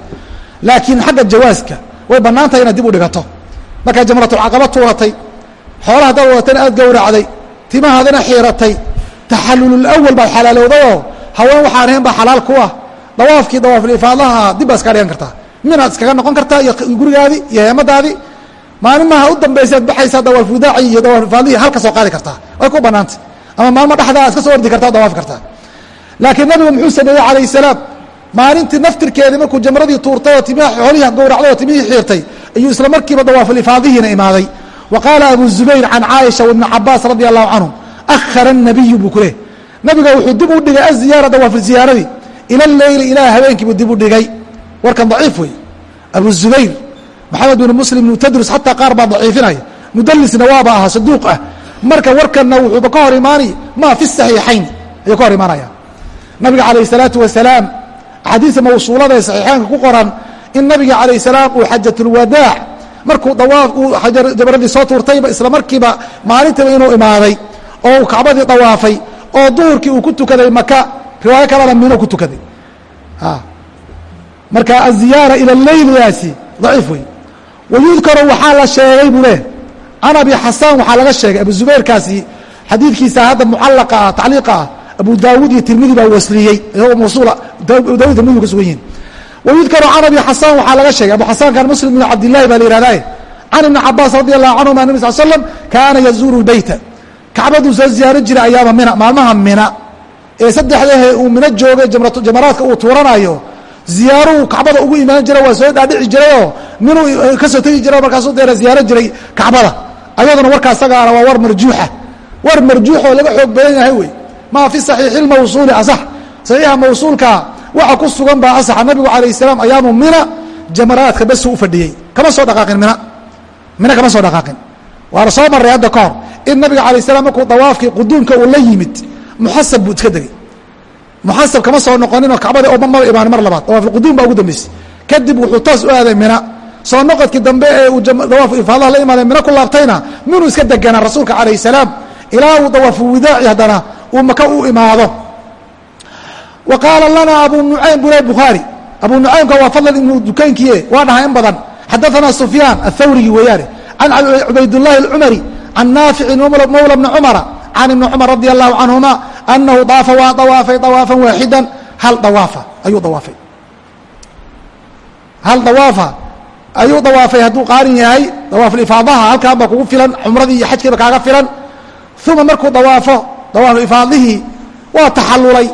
laakiin xagga jawaaska way bannaan tahay inaad dib u dhigato. Markaa jamratulcaqaba tuuratay xoolaha haddaad wadatana aad gowracday timahaadana xiiratay taxallululawal baad xalaalowdayoo haween waxaan ahayn baa xalaal ku ah. Dawaafkii dawaafulifaadaha dib baad iska dhigan kartaa. Minaad iskaga noqon kartaa iyo gurigaadii iyo heemadaadii maalimaha u dambaysaad baxaysaa dawaafudaaci iyo dawaafulfaadihii halka soo qaadi kartaa. Way ku bannaantay ama maalmo dhexdaa iska soo ordi kartaa dawaafi kartaa. Laakiin nabigu muxuu sameeyey calayh salaam maalintii naftirkeedii markuu jamradii tuurtay oo timiha xoolihii gowracday oo timihii xiirtay ayuu isla markiiba dawaafulifaadihiina imaaday. Wa qaala abu zubayr can caaisha wibni cabaas radi allahu canhum akhara الnabiyu buu ku leh nabiga wuxuu dib u dhigay aziyaara dawaafu ziyaaradii ila leyli ilaa habeenkiibuu dib u dhigay. Warkan daciif wey abu zubayr maxamed bin muslim ibnu tadrus xataa qaar baa daciifinaya. Mudalisna waaba ahaa saduuq ah. Marka warkanna wuxuuba ka hor imaanay ma fi saxiixayn ayuu ka hor imaanaya nabiga calayh الsalaatu wasalaam axaadiista mawsuulada ee saxiixaanka ku qoran in nabiga calayh salaam uu xajatulwadaac markuu dawaaf uu jabaradii soo tuurtayba isla markiiba maalintiiba inuu imaaday oo uu kacbadii dawaafay oo duhurkii uu ku tukaday maka riwaayo kalena mino ku tukaday. Marka aziyaara ila leylidaasi daciif wey wayudkaru waxaa la sheegay buu leh can abi xasaan waxaa laga sheegay abu zubayrkaasi xadiidkiisa hadda mucallaqa ah tacliiqa ah abu daawuud iyo tirmidi baa wasliyey isagoo mawsuula daawud tirmidi ka sugan yihiin wayudkaru can abi xasaan waxaa laga sheegay abu xasaankan muslim ibn cabdillahi baa la yihahdaye can ibni cabaas radi allahu canhuma nabi sal slam kaana yazuuru lbeyta kacbaduu soo ziyaaran jiray ayaama mina maalmaha mina. Ee saddexdahe uu mino joogay jamaraadka uu tuuranayo ziyaaruhu kacbada ugu imaan jira waa soo dhaadhici jirayoo minuu ka soo tegi jira markaasuu deera ziyaaro jiray kacbada. Ayaduna warkaa isagaana waa war marjuuxa. War marjuuxoo laga xoog badan yahay wey. Maa fi saxiixi lmawsuuli asax. Saxiixa mawsuulka waxa ku sugan baa asaxa. Nabigu calayh salaam ayaamu mina jamaraadka basuu u fadhiyey. Kama soo dhaqaaqin mina. Mina kama soo dhaqaaqin waana soo marray hadda ka hor. In nabiga alay slam markuu dawaafkii quduumka uu la yimid muxasab buu iska degey muxasab kama soo noqoninoo kacbadii oo maba imaanin mar labaad. Dawaafulquduum baa ugu dambeysay. Kadib wuxuu toos u aaday mina. Soo noqodkii dambe ee uu dawaafu ifaadaha la imaaday mina ku laabtayna minuu iska deganaa rasuulka calayh salaam. Ilaa uu dawaafu widaaci haddana uu maka u imaado. Wa qaala lana abu nucaym bule bukhaari. Abu nucaymka waa fadlan ibnu dukaynkiie waa dhaha in badan. Xadaثana sufyaan athawrigi weeyaane can cubaydullahi اlcumari can naaficin mawla bni cumara can ibni cumar radi allahu canhuma anahu daafa waa dawaafay dawaafan waaxidan hal dawaafa ayuu dawaafay hal dawaafa ayuu dawaafay hadduu qaarin yahay dawaafulifaadaha halkaan baa kugu filan cumradii iyo xajkiiba kaaga filan uma markuu dawaafo dawaafulifaadihii waa taxallulay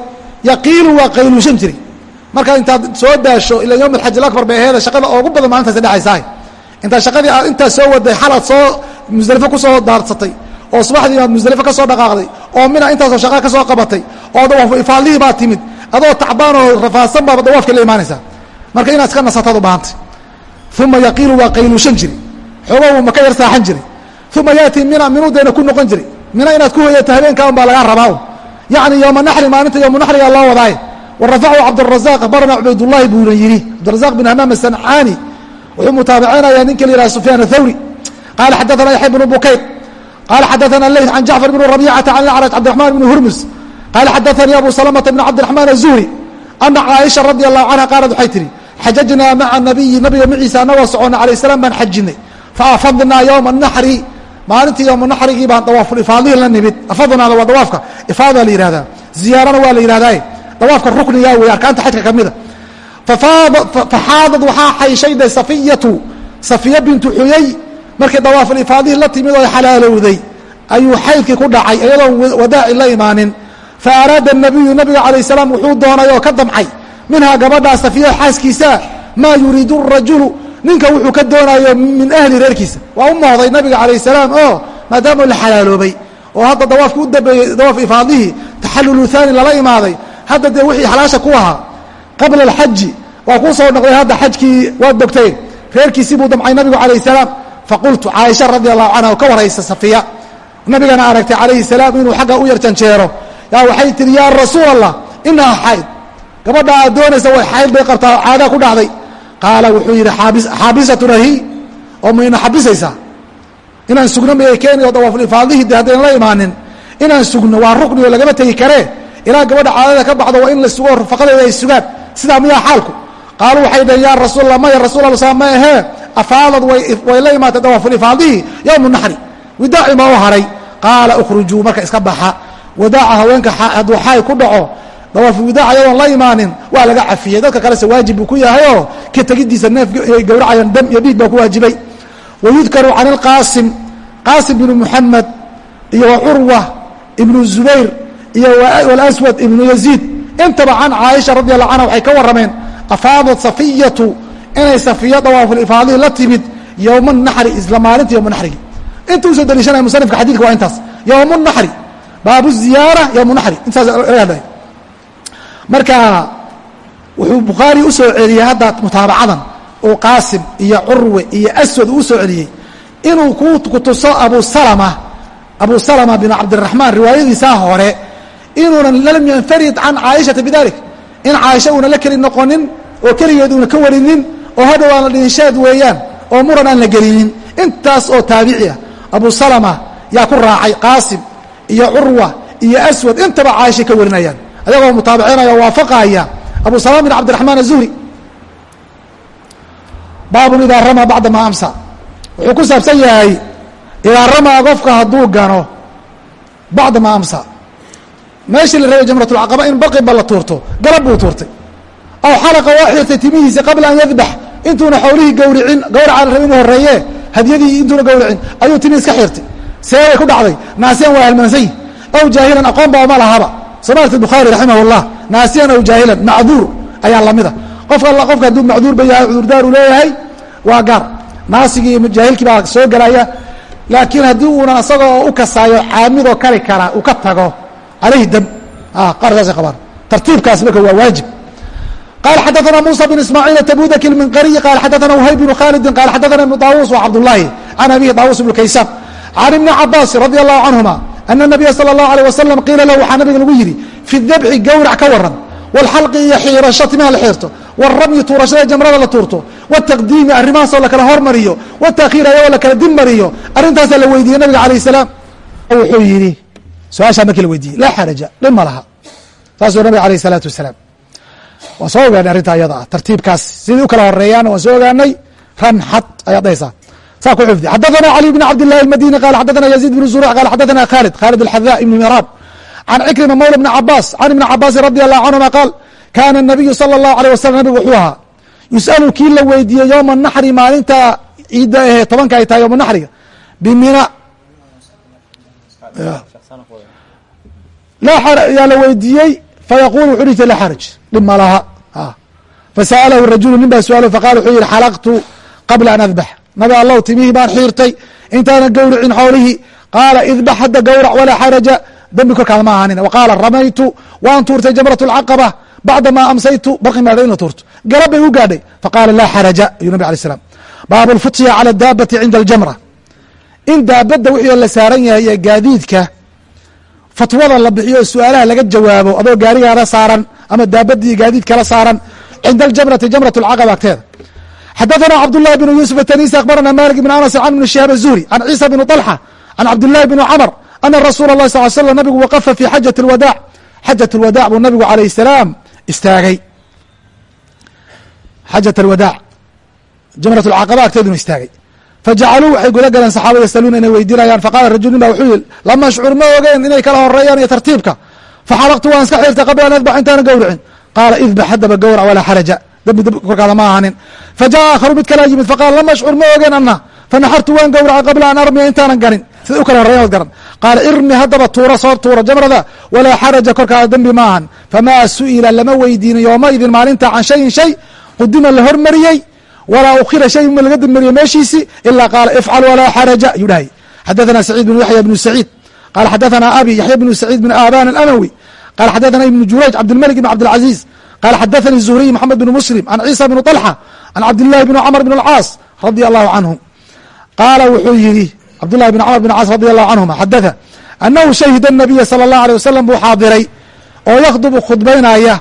yaqiilu waa qayluushan jiray markaa intaad soo daasho ila yowm alxaj alabar bay aheeda shaqada oogu badan maalintaas dhexaysaay intaa shaqadii aad intaa soo waday xalaad soo musdelifo ku soo daarsatay oo subaxdii aad musdelifo ka soo dhaqaaqday oo mina intaasoo shaqa ka soo qabatay oo dawaafu ifaadihii baa timid adoo tacbaan oo rafaadsan baaba dawaafkii la imaanaysaa marka inaad iska nasataad u baahantay. Uma yaqiilu waa qayluushan jiri xoogo uu maka yar saaxan jiray. Uma yaati mina minuudeena ku noqon jiray. Mina inaad ku hoyato habeenkaa un baa lagaa rabaa yacni yowma naxri maalinta yowma naxrigaa loo wadaaye. Warafacahu cabdالrazaq akhbarana cubaydullahi buuna yidhi. Cabdirazaq bin hamaam asancaani wuxuu mutaabaceynayaa ninka la yihah sufyaan athawri qaala xadaana yaxya bnu bukayr qaala xadaana leyt can jacfar bni rabicata can acraj cabdiraxman bni hurmus qaala xadaanii abu salamata bn cabdiraxmaan azuhri ana caaisha radia allahu canha qaalad waxay tihi xajajnaa maca nabiyi nabiga maciisa anagoo socona alayh salaam baan xajinay. Faafadnaa yowma naxri maalintii yowma naxrigii baan dawaafulifaalihii la nimid. Afadnaada waa dawaafka. Ifaadaa la yihahdaa ziyaarana waa la yihahdaa dawaafka ruknigaa wey arkaanta xajka kamida faxaadad waxaa xayshayday safiyatu safiya bintu xuyay markii dawaafulifaadihii la timid oo xalaalowday ayuu xaydkii ku dhacay iyadoon wadaaci la imaanin fa araada nabiyu nabiga calayh salaam wuxuu doonay oo ka damcay minhaa gabadhaa safiya xaaskiisa maa yuriidu rajulu ninka wuxuu ka doonayo min ahli reerkiisa waa u mooday nabiga calayh salaam oo maadaama la xalaaloobay oo hadda dawaafki u dambeeyey dawaaf ifaadihii taxallulu haani lala imaaday hadda dee wixii xalaasha ku ahaa qabla alxaji waa kuu soo noqday hadda xajkii waad bogteen. reerkiisii buu damcay nabigu calayh salaam. faqultu caaisha radi allahu canha oo ka waraysa safiya. Nabigana aragtay calayhi salaam inuu xagga u yar janjeero yaa waxay tihi yaa rasuul allah inaha xayd gabadha aad doonaysa way xayd bay qabtaa caadaa ku dhacday. Qaala wuxuu yidhi xaabisatuna hi oo mayna xabisaysaa inaan sugno mayay keeni oo dawaafulifaadihii de haddayna la imaanin. Inaan sugno waa rukni oo lagama tegi karee. Ilaa gabadha caadada ka baxdo waa in la sugo rafaqadeeda ay sugaan sidaa miyaa xaalku? Qaaluu waxay dhaheen yaa rasuul allah maya rasul alla sa ma ahee? Afaadad way la imaatay dawaafulifaadihi yowmu naxri widaaci ma u haray. Qaala ukhrujuu marka iska baxa. Wadaaca haweenka hadduu xaay ku dhaco dawaafu widaac ayadoon la imaanin waa laga cafiyey. Dadka kalese waajib buu ku yahay oo ka tegidiisa neef ay gowracayaan dam iyo dhiig baa ku waajibay. Wayudkaru can ilqaasim qaasim bnu muxamed iyo wa curwa ibnu zubayr iyo walaswad ibnu yaziid intaba can caaisha radi allahu canha waxay ka warrameen afaadat safiyatu inay safiya dawaafulifaadihi la timid yowma naxri isla maalinta yowma naxrigi inta u soo daliishanaya musanifka xadidka waa intaas yowmu naxri baabu ziyaara yowmu naxri intaas laga marka wuxuu bukhaari u soo celiyey hadda mutaabacadan oo qaasim iyo curwe iyo aswad uu u soo celiyey inuu ku tuso abu salama. Abu salama bin cabdiraxmaan riwaayadiisaa hore inuunan lam yanfarid can caaishata bidalik. In caaisha uuna la keli noqonin oo keligeed uuna ka warinin oo hadhow aan la dhihin shaad weeyaan oo muran aan la gelinin. Intaas oo taabici ah abu salama yaa ku raacay qaasim iyo curwa iyo aswad intaba caaishay ka warinayaan. Ayagoo mutaabicinaya waafaqaya abu salama bin cabdiraxmaan azuhri baabun idaa ramaa bacda maa amsa. Wuxuu ku saabsan yahay idaa ramaa qofka hadduu gano bacda maa amsa meeshii la rabay jamratulcaqaba in baqiba la tuurto galab buu tuurtay. Aw xalaqa waa xirtay timihiisa qabla an yadbax intuuna xowlihii gawricin gawraca la rabay inuu horeeye hadyadii intuuna gawricin ayuu timi iska xirtay. Seebay ku dhacday naasiyan waa halmaansanyi aw jaahilan aqoon baa ma lahaba. Somaarta bukhaari raximah اllah naasiyan aw jaahilan macduur ayaa lamida qofka qofka hadduu macduur ba yahay cudurdaaru leeyahay waa gaar. Naasigii jaahilkii baa soo gelaya laakiin haddii uunan isagoo u kasaayo caamidoo kari kara uu ka tago alayhi dam qaar saasay qabaan tartiibkaas marka waa waajib qال xadثna muسى بن ismاعيل تbudk المنqrي qال xadثna وhyb بن khالد qال xadثna بن طاوuس وcبداللahi عن أbيه طاوuس بن kaysاn عن iبن cabاس رضي الله عنهma أن النبي sلى الله عليه وسلم قيila lah waxaa nabiga lagu yihi في الdبci gowrac ka waran والxalqi iyo xiirasho timaha la xiirto والramyi tuurashada jamrada la tuurto والتaqdiimi arrimahaasoo lakala hormariyo والتأkhiir ayagoo lakala dib mariyo arrintaasaa la weydiiyey nabiga عalaيه السلام wuxuu yihi su-aashaa markii la weydiiyey laa xaraja dhib ma laha saasuu nabiga عalaيه الصلاaةu وaسلام waan soo ogaanay arrinta ayada ah tartiibkaas sidii u kala horeeyaan waan soo ogaanay ran xad ayaad dhahaysaa saa ku xifdi xadaثna cali bn cabd الlahi الmadini qala xadaثna yaزيid bn zurع qala xadaثna khaalid khaalid الxadaa ibn miraan can cikrima mawla bni cabaas can ibni cabaasin radi allahu canهuma qaal kaana الnabiyu salى الlahu alيه wasalam nabigu wuxuu ahaa yus'alu kii la weydiiyey yowma naxri maalinta ciidda ahee tobanka ay tahay yowma naxriga bimina yaa la weydiiyey fayaqul wuxuu dhihta laa xaraj dhib ma laha fasa'alahu rajulu nin baa su'aalo faqala wuxuu yihi xalaqtu qabla an adbax nabi allow timihii baan xiirtay intaanan gowricin xoolihii qaala idbax hadda gowrac walaa xaraja dembi korkaada ma ahaanin waqaala ramaytu waan tuurtay jamrat اlcaqaba bacda ma amsaytu barqimaada in la tuurto garab bay u gaadhay faqaala laa xaraja ayuu nabi alay slam baabu lfutya cala daabati cinda aljamra in daabadda wixii la saaran yahay ee gaadiidka fatwada la bixiyo su-aalaha laga jawaabo adoo gaarigaada saaran ama daabadii gaadiid kala saaran cinda aljamrati jamrat اlcaqaba agteeda xadaثna cabdالlahi بن yuسف التنيسي akhbarana malik بن aنس عن بن شهاب الزهري عن عيسى بن طلحة عن cabdالlahi بن cmر أna rasuul الlahi صل ل sلم nabigu waqfa fi xajaة الwadاع xajaة الwadاع buu nabigu عalayه السلاam istaagay xajaة الwadاع jamraة الcaqaba agteeduna istaagay fajacaluu waxay guda galeen saxaaba yasaluuna inay weydiinayaan faqala rajul nin ba wuxuu yihi lama ashcur ma ogeen inay kala horeeyaan iyo tartiibka faxalaqtu waan iska xirtay qabla an adbax intaana gowricin qaala idbax haddaba gowrac walaa xaraja dembi db korkaada ma ahanin fajaءa aakharu mid kalaa yimid faqala lama ashcur ma ogeen ana fanaxartu waan gowracay qabla an armiya intaanan ganin siday u kala horeyan od garan qaala irmi haddaba tuura soo tuura jamrada walaa xaraja korkaada dembi ma ahan famaa su'ila lama weydiinin yoomaidin maalinta can shayin shay qudima la hormariyey walaa ukhira shay ma laga dambeeriye meeshiisi ilaa qaala ifcal walaa xaraja ayuu dhahay xadaثana saciid bn yaxya bnu saciid qala xadaثana abi yaxya bnu saciid bn aban alamawi qala xadaثana ibnu jurayj cabdilmalik bn cabdilcaziz qala xadaثani zuhriy mxamed bn muslim can ciisa bn طalxa can cabdillahi bn cmr bn اlcaas radia allahu canhu qaala wuxuu yihi cabdullahi bn cmr bn caas radi allahu canhuma xadaثa anahu shahida الnabiya salى اllahu alيه wasalam buu xaadiray oo yakhdubu khudbaynaya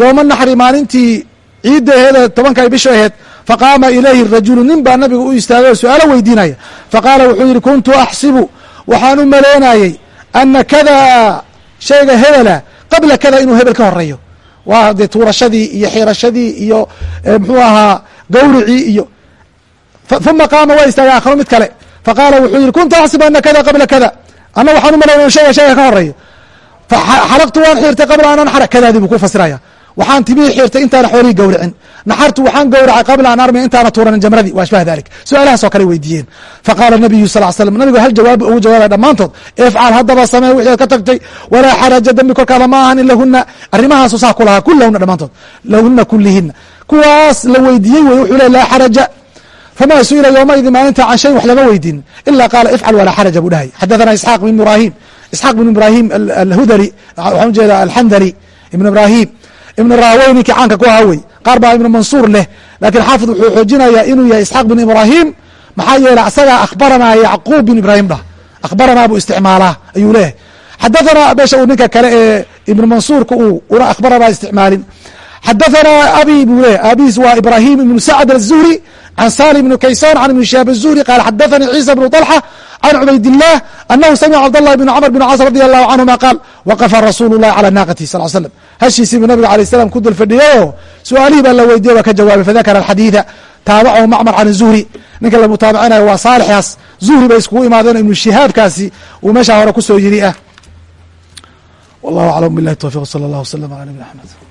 yowma naxri maalintii ciidda aheed tobanka ay bisha aheed faqaama ilayhi rajulu nin baa nabiga u istaagay oo su'aalo weydiinaya. Faqaala wuxuu yihi kuntu axsibu waxaan u maleynayey ana kada shayga hebela qabla kada inuu hebel ka horeeyo waa dee tuurashadii iyo xirashadii iyo muxuu ahaa gawricii iyo uma qaama waa istaagay aakharu mid kale. Faqaala wuxuu yihi kuntu axsibu ana kada qabla kada ana waxaan u maleynaya shayga shayga ka horeeyo faxalaqtu waan xiirtay qabla an anxara kadaadii buu ku fasiraya waxaan timihii xirtay intaana xoolihii gawricin naxartu waxaan gowracay qabla an armiya intaana tuuranin jamradii. Wa ashbaha dalik su'aalahaas oo kale weydiiyeen. Faqaala nabiyu sal slam nabigu hal jawaaba ugu jawaabay dhammaantood? Ifcal haddaba samee wixii ad ka tagtay. Walaa xaraja dembi korkaada ma ahan in lahuna arrimahaasu saa ku lahaa. Kulahuna dhammaantood. Lahuna kulihina kuwaas la weydiiyey wey wuxuu le laa xaraja. Famaa su'ila yowmaidin maalinta can shayin wax lama weydiinin ila qaala ifcal walaa xaraja buu dhahay. Xadathana isxaaq bn ibrahim isxaaq bn ibrahim alhudari waxaan ujeeda alxandari ibn ibrahim ibn rahwey ninkii caanka ku ahaa wey qaar baa ibn mansuur leh lakiin xaafid wuxuu xoojinayaa inuu yahay isxaaq bin ibrahim maxaa yeeley asagaa akhbaranaa yacquub bin ibrahim dhah akhbaranaa buu isticmaalaa ayuu leeyahay. Xadathana meesha uu ninka kale ee ibn mansuurka uu una akhbaranaa isticmaalin xadathana abi buu leeyahy aabihiis waa ibrahim ibnu sacd aلzuhri can salim ibn kaysan can ibn shihaab الzuhri qaala xadathanii ciisa bnu طalxa can cubayd الlah anahu samica cabdالlah bn cmr bn caas radi allahu canهuma qaal waqafa rasuulu الlahi calى naaqati sal slm hashiisii buu nabiga alay slam ku dul fadhiyayoo su-aalihii baa la weydiye waa ka jawaabay fadakara alxadiida taabacahu macmar can zuhri ninka la mutaabacinayo waa saalixaas zuhri bay iskugu imaadeen ibnu shihaabkaasi uu meeshaa hore kusoo yiri ah wallahu aclam bilahi towfiq salى اllah wslm ala nabina axmed